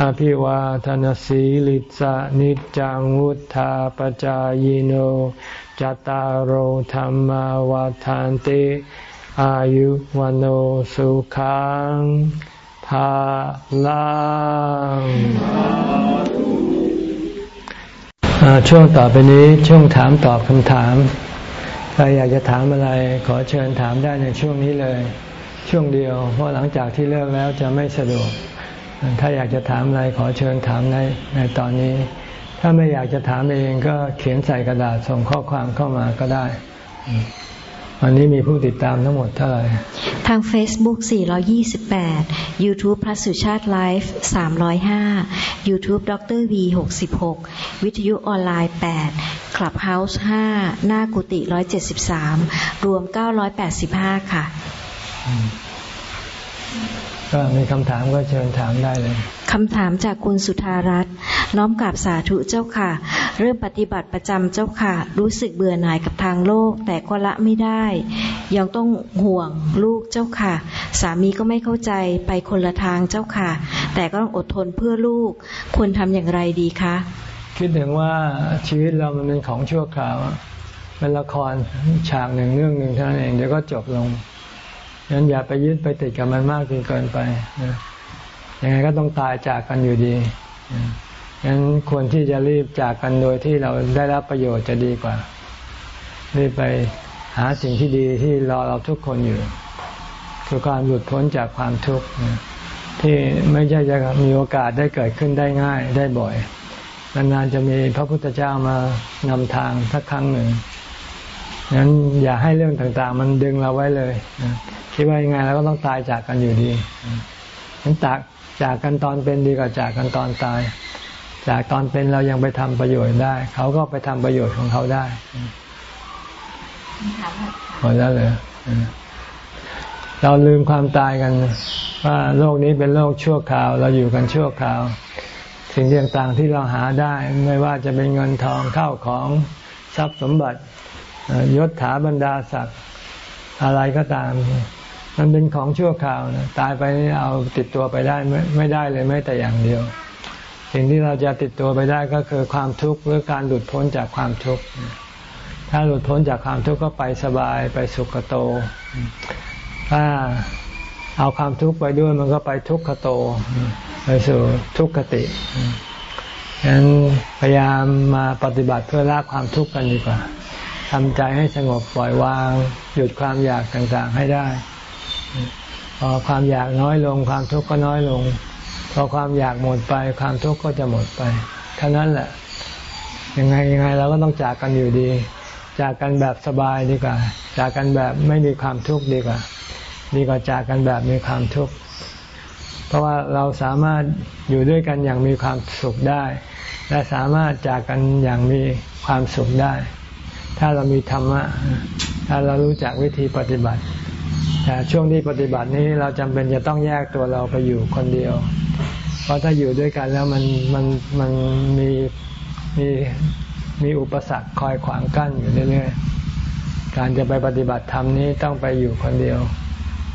Speaker 1: อภิวาทนสีลิสะนิจังวุธาปจายโนจตารโหธรรมวาทานติอายุวันโอสุขังภาลังช่วงต่อไปนี้ช่วงถามตอบคำถาม ใครอยากจะถามอะไรขอเชิญถามได้ในช่วงนี้เลย ช่วงเดียว เพราะหลังจากที่เลิกแล้วจะไม่สะดวก ถ้าอยากจะถามอะไรขอเชิญถามในในตอนนี้ ถ้าไม่อยากจะถามเองก็เขียนใส่กระดาษส่งข้อความเข้ามาก็ได้วันนี้มีผู้ติดตามทั้งหมดเท่าไหร่
Speaker 2: ทาง Facebook 428 YouTube พระสุชาติไลฟ์305 YouTube ดร V 66 วิทยุออนไลน์ 8 Clubhouse 5 หน้ากุฏิ173 รวม 985 ค่ะ
Speaker 1: ก็มีคำถามก็เชิญถามได้เลย
Speaker 2: คำถามจากคุณสุธารัตน์น้อมกราบสาธุเจ้าค่ะ เริ่มปฏิบัติประจำเจ้าค่ะ รู้สึกเบื่อหน่ายกับทางโลก แต่ก็ละไม่ได้ ยังต้องห่วงลูกเจ้าค่ะ สามีก็ไม่เข้าใจไปคนละทางเจ้าค่ะ แต่ก็ต้องอดทนเพื่อลูก ควรทำอย่างไรดีคะ
Speaker 1: คิดถึงว่าชีวิตเรามันเป็นของชั่วคราวเป็นละครฉากหนึ่งเรื่องหนึ่งเท่านั้นเองเดี๋ยวก็จบลง งั้นอย่าไปยึดไปติดกับมันมากจนเกินไปยังไงก็ต้องตายจากกันอยู่ดีงั้นควรที่จะรีบจากกันโดยที่เราได้รับประโยชน์จะดีกว่า รีบไปหาสิ่งที่ดีที่รอเราทุกคนอยู่ คือการหลุดพ้นจากความทุกข์ที่ไม่ใช่จะมีโอกาสได้เกิดขึ้นได้ง่ายได้บ่อยนานๆจะมีพระพุทธเจ้ามานำทางสักครั้งหนึ่ง งั้นอย่าให้เรื่องต่างๆ มันดึงเราไว้เลยคิดว่ายังไงเราก็ต้องตายจากกันอยู่ดีนั้นจากจากกันตอนเป็นดีกว่าจากกันตอนตาย จากตอนเป็นเรายังไปทำประโยชน์ได้ เขาก็ไปทำประโยชน์ของเขาได้หมดแล้วเลยเราลืมความตายกันว่าโลกนี้เป็นโลกชั่วคราว เราอยู่กันชั่วคราว สิ่งต่างๆที่เราหาได้ ไม่ว่าจะเป็นเงินทองเข้าของทรัพย์สมบัติ ยศถาบรรดาศักดิ์อะไรก็ตาม มันเป็นของชั่วคราวนะตายไปเอาติดตัวไปได้ไม่ไม่ได้เลยไม่แต่อย่างเดียว สิ่งที่เราจะติดตัวไปได้ก็คือความทุกข์หรือการหลุดพ้นจากความทุกข์ถ้าหลุดพ้นจากความทุกข์ก็ไปสบายไปสุขโต ถ้าเอาความทุกข์ไปด้วยมันก็ไปทุกขโต ไปสู่ทุกขติฉะนั้นพยายามมาปฏิบัติเพื่อละความทุกข์กันดีกว่า ทำใจให้สงบปล่อยวาง หยุดความอยากต่างๆให้ได้ พอความอยากน้อยลง ความทุกข์ก็น้อยลง พอความอยากหมดไปความทุกข์ก็จะหมดไปเท่านั้นแหละยังไงยังไงเราก็ต้องจากกันอยู่ดี จากกันแบบสบายดีกว่า จากกันแบบไม่มีความทุกข์ดีกว่า ดีกว่าจากกันแบบมีความทุกข์ เพราะว่าเราสามารถอยู่ด้วยกันอย่างมีความสุขได้ และสามารถจากกันอย่างมีความสุขได้ ถ้าเรามีธรรมะ ถ้าเรารู้จักวิธีปฏิบัติ แต่ช่วงที่ปฏิบัตินี้เราจำเป็นจะต้องแยกตัวเราไปอยู่คนเดียว เพราะถ้าอยู่ด้วยกันแล้วมันมันมันมีมีมีอุปสรรคคอยขวางกั้นอยู่เรื่อยๆ การจะไปปฏิบัติธรรมนี้ต้องไปอยู่คนเดียว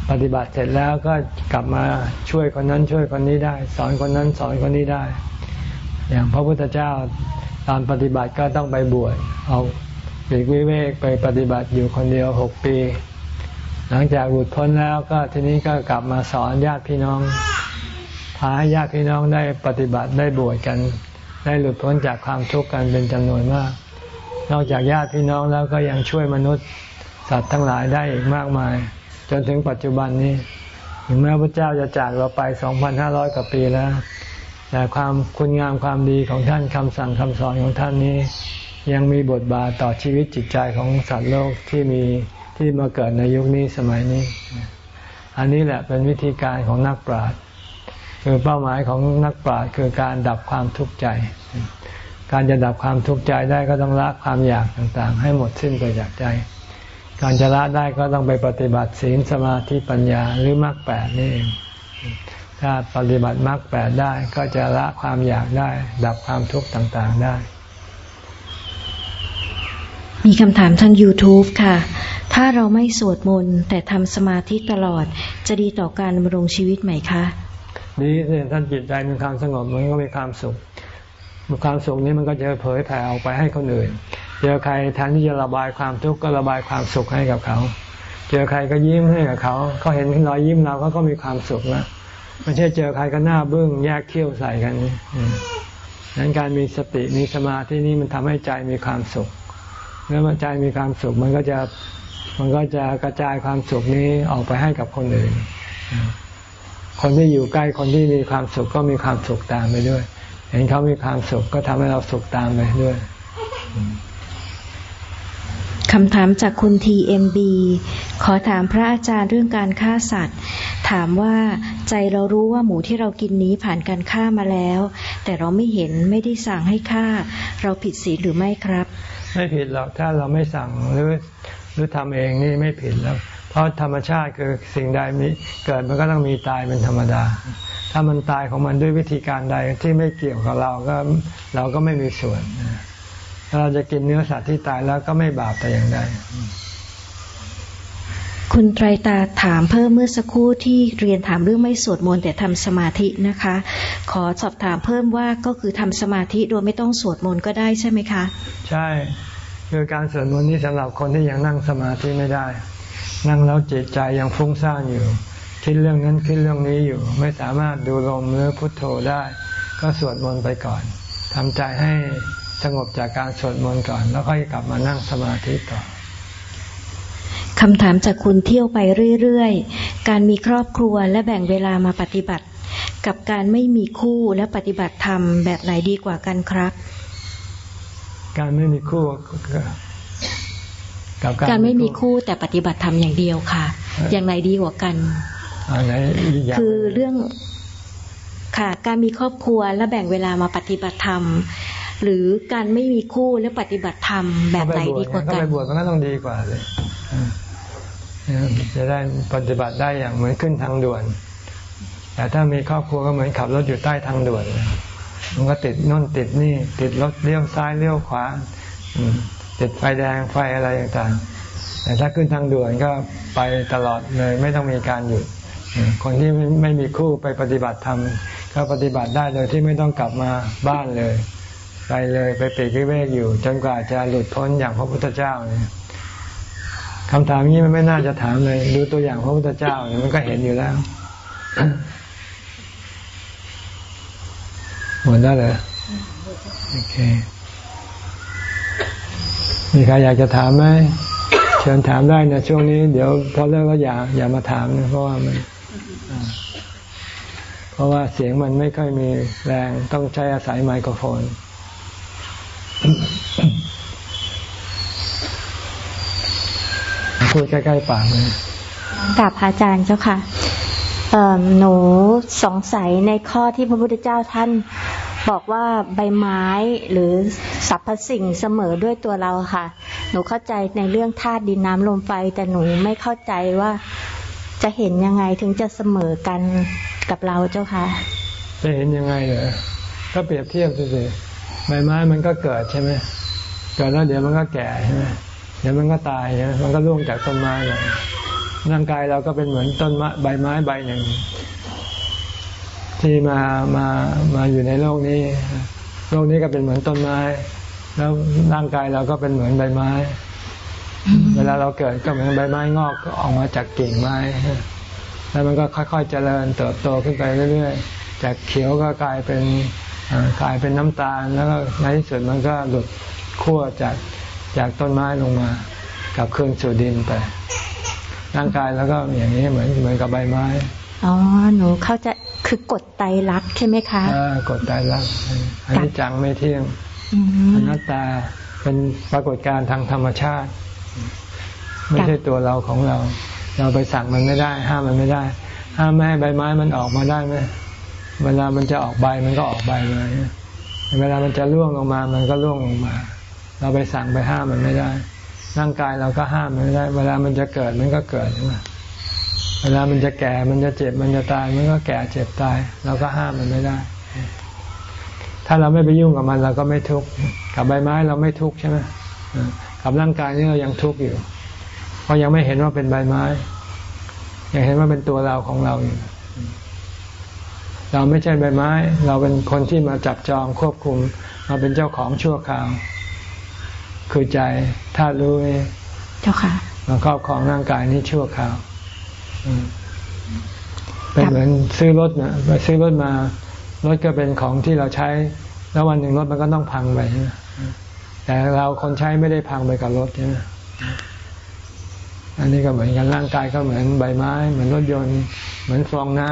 Speaker 1: ปฏิบัติเสร็จแล้วก็กลับมาช่วยคนนั้นช่วยคนนี้ได้ สอนคนนั้นสอนคนนี้ได้ อย่างพระพุทธเจ้าตอนปฏิบัติก็ต้องไปบวชเอา เด็กวิเวกไปปฏิบัติอยู่คนเดียวหกปี หลังจากหลุดพ้นแล้วก็ทีนี้ก็กลับมาสอนญาติพี่น้องพาญาติพี่น้องได้ปฏิบัติได้บวชกัน ได้หลุดพ้นจากความทุกข์กันเป็นจำนวนมาก นอกจากญาติพี่น้องแล้วก็ยังช่วยมนุษย์สัตว์ทั้งหลายได้อีกมากมาย จนถึงปัจจุบันนี้ถึงแม้พระเจ้าจะจากเราไป 2,500 กว่าปีแล้ว แต่ความคุณงามความดีของท่านคำสั่งคำสอนของท่านนี้ ยังมีบทบาทต่อชีวิตจิตใจของสัตว์โลกที่มีที่มาเกิดในยุคนี้สมัยนี้ อันนี้แหละเป็นวิธีการของนักปราชญ์คือเป้าหมายของนักปราชญ์คือการดับความทุกข์ใจ การจะดับความทุกข์ใจได้ก็ต้องละความอยากต่างๆ ให้หมดสิ้นไปจากใจ การจะละได้ก็ต้องไปปฏิบัติศีลสมาธิปัญญาหรือมรรคแปดนี่เองถ้าปฏิบัติมรรคแปดได้ก็จะละความอยากได้ ดับความทุกข์ต่างๆได้
Speaker 2: มีคำถามทาง YouTube ค่ะ ถ้าเราไม่สวดมนต์แต่ทำสมาธิตลอด จะดีต่อการดำรงชีวิตไหมคะ
Speaker 1: ดีเนี่ยท่านจิตใจมีความสงบมันก็มีความสุขความสุขนี้มันก็จะเผยแผ่ออกไปให้คนอื่น เจอใครแทนที่จะระบายความทุกข์ก็ระบายความสุขให้กับเขา เจอใครก็ยิ้มให้กับเขาเขาเห็นรอยยิ้มเราก็ก็มีความสุขแล้วไม่ใช่เจอใครก็หน้าบึ้งแยกเขี้ยวใส่กันนั้นการมีสติมีสมาธินี่มันทำให้ใจมีความสุข เมื่อใจมีความสุขมันก็จะมันก็จะกระจายความสุขนี้ออกไปให้กับคนอื่น คนที่อยู่ใกล้คนที่มีความสุขก็มีความสุขตามไปด้วย เห็นเขามีความสุขก็ทำให้เราสุขตามไปด้วย
Speaker 2: คำถามจากคุณทีเอ็มบีขอถามพระอาจารย์เรื่องการฆ่าสัตว์ ถามว่าใจเรารู้ว่าหมูที่เรากินนี้ผ่านการฆ่ามาแล้ว แต่เราไม่เห็นไม่ได้สั่งให้ฆ่า เราผิดศีลหรือไม่ครับ
Speaker 1: ไม่ผิดหรอกถ้าเราไม่สั่งหรือหรือทำเองนี่ไม่ผิดแล้ว เพราะธรรมชาติคือสิ่งใดมีเกิดมันก็ต้องมีตายเป็นธรรมดา ถ้ามันตายของมันด้วยวิธีการใดที่ไม่เกี่ยวกับเราก็เราก็ไม่มีส่วนถ้าเราจะกินเนื้อสัตว์ที่ตายแล้วก็ไม่บาปแต่อย่างใด
Speaker 2: คุณไตรตาถามเพิ่มเมื่อสักครู่ที่เรียนถามเรื่องไม่สวดมนต์แต่ทำสมาธินะคะ ขอสอบถามเพิ่มว่าก็คือทำสมาธิโดยไม่ต้องสวดมนต์ก็ได้ใช่ไหมคะ
Speaker 1: ใช่คือการสวดมนต์นี้สำหรับคนที่ยังนั่งสมาธิไม่ได้ นั่งแล้วจิตใจยังฟุ้งซ่านอยู่ คิดเรื่องนั้นคิดเรื่องนี้อยู่ ไม่สามารถดูลมหรือพุทโธได้ ก็สวดมนต์ไปก่อนทำใจให้สงบจากการสวดมนต์ก่อน แล้วค่อยกลับมานั่งสมาธิต่อ
Speaker 2: คำถามจากคุณเที่ยวไปเรื่อยๆ การมีครอบครัวและแบ่งเวลามาปฏิบัติ กับการไม่มีคู่และปฏิบัติธรรมแบบไหนดีกว่ากันครับ
Speaker 1: การไม่มีคู่
Speaker 2: กับการไม่มีคู่แต่ปฏิบัติธรรมอย่างเดียวค่ะ อย่างไหนดีกว่ากัน
Speaker 1: อะไร
Speaker 2: คือเรื่องค่ะ การมีครอบครัวและแบ่งเวลามาปฏิบัติธรรมหรือการไม่มีคู่และปฏิบัติธรรมแบบไหนดีกว่ากันถ้า
Speaker 1: ไปบวชมันก็ต้องดีกว่าเลย จะได้ปฏิบัติได้อย่างเหมือนขึ้นทางด่วน แต่ถ้ามีครอบครัวก็เหมือนขับรถอยู่ใต้ทางด่วน มันก็ติดน่นติดนี่ ติดรถเลี้ยวซ้ายเลี้ยวขวาติดไฟแดงไฟอะไรต่างๆ แต่ถ้าขึ้นทางด่วนก็ไปตลอดเลยไม่ต้องมีการหยุด คนที่ไม่มีคู่ไปปฏิบัติธรรมก็ปฏิบัติได้โดยที่ไม่ต้องกลับมาบ้านเลย ไปเลยไปปีกวิเวกอยู่ จนกว่าจะหลุดพ้นอย่างพระพุทธเจ้าเนี่ย คำถามนี้มันไม่น่าจะถามเลย ดูตัวอย่างพระพุทธเจ้าเนี่ยมันก็เห็นอยู่แล้วหมดได้เลยโอเค มีใครอยากจะถามไหมเชิญถามได้นะช่วงนี้ เดี๋ยวพอเลิกก็อย่าอย่ามาถามนะเพราะว่ามันเพราะว่าเสียงมันไม่ค่อยมีแรงต้องใช้อาศัยไมโครโฟน พูดใกล้ๆปากเลย
Speaker 3: กับอาจารย์เจ้าค่ะหนูสงสัยในข้อที่พระพุทธเจ้าท่านบอกว่าใบไม้หรือสรรพสิ่งเสมอด้วยตัวเราค่ะ หนูเข้าใจในเรื่องธาตุดินน้ำลมไฟ แต่หนูไม่เข้าใจว่าจะเห็นยังไงถึงจะเสมอกันกับเราเจ้าค่ะ
Speaker 1: จะเห็นยังไงเหรอก็เปรียบเทียบสิใบไม้มันก็เกิดใช่ไหมเกิดแล้วเดี๋ยวมันก็แก่ใช่ไหม เดี๋ยวมันก็ตายใช่ไหมมันก็ร่วงจากต้นไม้เลยร่างกายเราก็เป็นเหมือนต้นไม้ใบไม้ใบหนึ่ง ที่มามามาอยู่ในโลกนี้ โลกนี้ก็เป็นเหมือนต้นไม้ แล้วร่างกายเราก็เป็นเหมือนใบไม้ เวลาเราเกิดก็เหมือนใบไม้งอกออกมาจากกิ่งไม้ แล้วมันก็ค่อยๆเจริญเติบโตขึ้นไปเรื่อยๆ จากเขียวก็กลายเป็นกลายเป็นน้ำตาล แล้วก็ในที่สุดมันก็หลุดขั้วจาก จากต้นไม้ลงมากับเครื่องสู่ดินไป ร่างกายแล้วก็อย่างนี้เหมือนเหมือนกับใบไม้
Speaker 3: อ๋อหนูเข้าจะคือกดไตรักใช่ไหมคะ
Speaker 1: อ่ากดไตรักอันนี้จังไม่เที่ยงอนัตตาเป็นปรากฏการณ์ทางธรรมชาติ ไม่ใช่ตัวเราของเราเเราไปสั่งมันไม่ได้ ห้ามมันไม่ได้ ห้ามไม่ให้ใบไม้มันออกมาได้ไหมเวลามันจะออกใบมันก็ออกใบมาเวลามันจะร่วงลงมา มันก็ร่วงลงมา เราไปสั่งไปห้ามมันไม่ได้ ร่างกายเราก็ห้ามมันไม่ได้ เวลามันจะเกิดมันก็เกิดมเวลามันจะแก่ มันจะเจ็บ มันจะตาย มันก็แก่เจ็บตาย เราก็ห้ามมันไม่ได้ ถ้าเราไม่ไปยุ่งกับมันเราก็ไม่ทุกข์ กับใบไม้เราไม่ทุกข์ใช่ไหมกับร่างกายนี่เรายังทุกข์อยู่ เพราะยังไม่เห็นว่าเป็นใบไม้ ยังเห็นว่าเป็นตัวเราของเราอยู่เราไม่ใช่ใบไม้ เราเป็นคนที่มาจับจองควบคุม มาเป็นเจ้าของชั่วคราว คือใจถ้ารู้
Speaker 3: เจ้าค่ะ
Speaker 1: มาครอบครองร่างกายนี้ชั่วคราวเป็นเหมือนซื้อรถนะไปซื้อรถมารถก็เป็นของที่เราใช้ แล้ววันหนึ่งรถมันก็ต้องพังไปนะแต่เราคนใช้ไม่ได้พังไปกับรถใช่ไหมอันนี้ก็เหมือนกันร่างกายก็เหมือนใบไม้ เหมือนรถยนต์ เหมือนฟองน้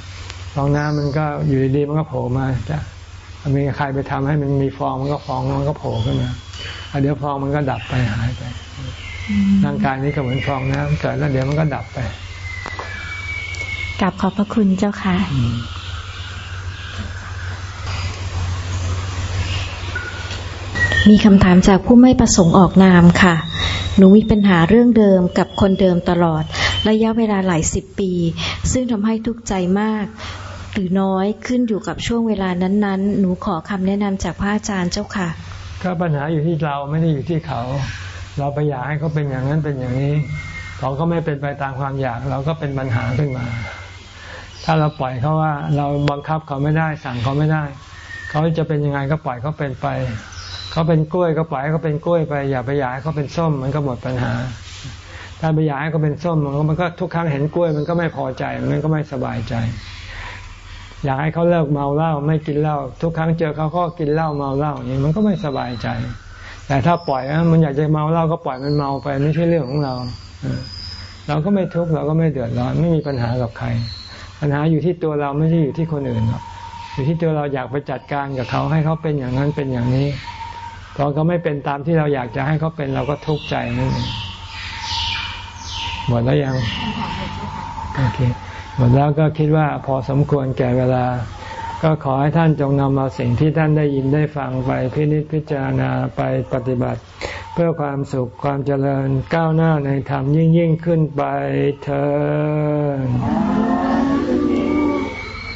Speaker 1: ำฟองน้ำมันก็อยู่ดีๆมันก็โผล่มาจะมีใครไปทำให้มันมีฟองมันก็ฟองมันก็โผล่ขึ้นมา เดี๋ยวฟองมันก็ดับไปหายไปร่างกายนี้ก็เหมือนฟองน้ำเกิดแล้วเดี๋ยวมันก็ดับไป
Speaker 3: กลับขอบพระคุณเจ้าค่ะ
Speaker 2: มีคำถามจากผู้ไม่ประสงค์ออกนามค่ะ หนูมีปัญหาเรื่องเดิมกับคนเดิมตลอด ระยะเวลาหลายสิบปี ซึ่งทำให้ทุกข์ใจมาก หรือน้อยขึ้นอยู่กับช่วงเวลานั้น ๆ หนูขอคำแนะนำจากพระอาจารย์เจ้าค่ะ
Speaker 1: ก็ปัญหาอยู่ที่เราไม่ได้อยู่ที่เขา เราไปอยากให้เขาเป็นอย่างนั้นเป็นอย่างนี้ เขาก็ไม่เป็นไปตามความอยาก เราก็เป็นปัญหาขึ้นมา ถ้าเราปล่อยเขาว่า เราบังคับเขาไม่ได้สั่งเขาไม่ได้ เขาจะเป็นยังไงก็ปล่อยเขาเป็นไปเขาเป็นกล้วยก็ปล่อยเขาเป็นกล้วยไป อย่าไปอยากให้เขาเป็นส้มมันก็หมดปัญหา ถ้าไปอยากให้เขาเป็นส้มมันก็ทุกครั้งเห็นกล้วยมันก็ไม่พอใจมันก็ไม่สบายใจ อยากให้เขาเลิกเมาเหล้าไม่กินเหล้าทุกครั้งเจอเขาก็กินเหล้าเมาเหล้าอย่างนี้มันก็ไม่สบายใจ แต่ถ้าปล่อยมันอยากจะเมาเหล้าก็ปล่อยมันเมาไปไม่ใช่เรื่องของเราเราก็ไม่ทุกข์เราก็ไม่เดือดร้อนไม่มีปัญหากับใคร ปัญหาอยู่ที่ตัวเราไม่ใช่อยู่ที่คนอื่นหรอกอยู่ที่ตัวเราอยากไปจัดการกับเขาให้เขาเป็นอย่างนั้นเป็นอย่างนี้พอเขาไม่เป็นตามที่เราอยากจะให้เขาเป็นเราก็ทุกข์ใจนั่นเองหมดแล้วยังโอเค หมดแล้วก็คิดว่าพอสมควรแก่เวลา ก็ขอให้ท่านจงนำเอาสิ่งที่ท่านได้ยินได้ฟังไปพินิจพิจารณาไปปฏิบัติ เพื่อความสุขความเจริญก้าวหน้าในธรรมยิ่งยิ่งขึ้นไปเธอ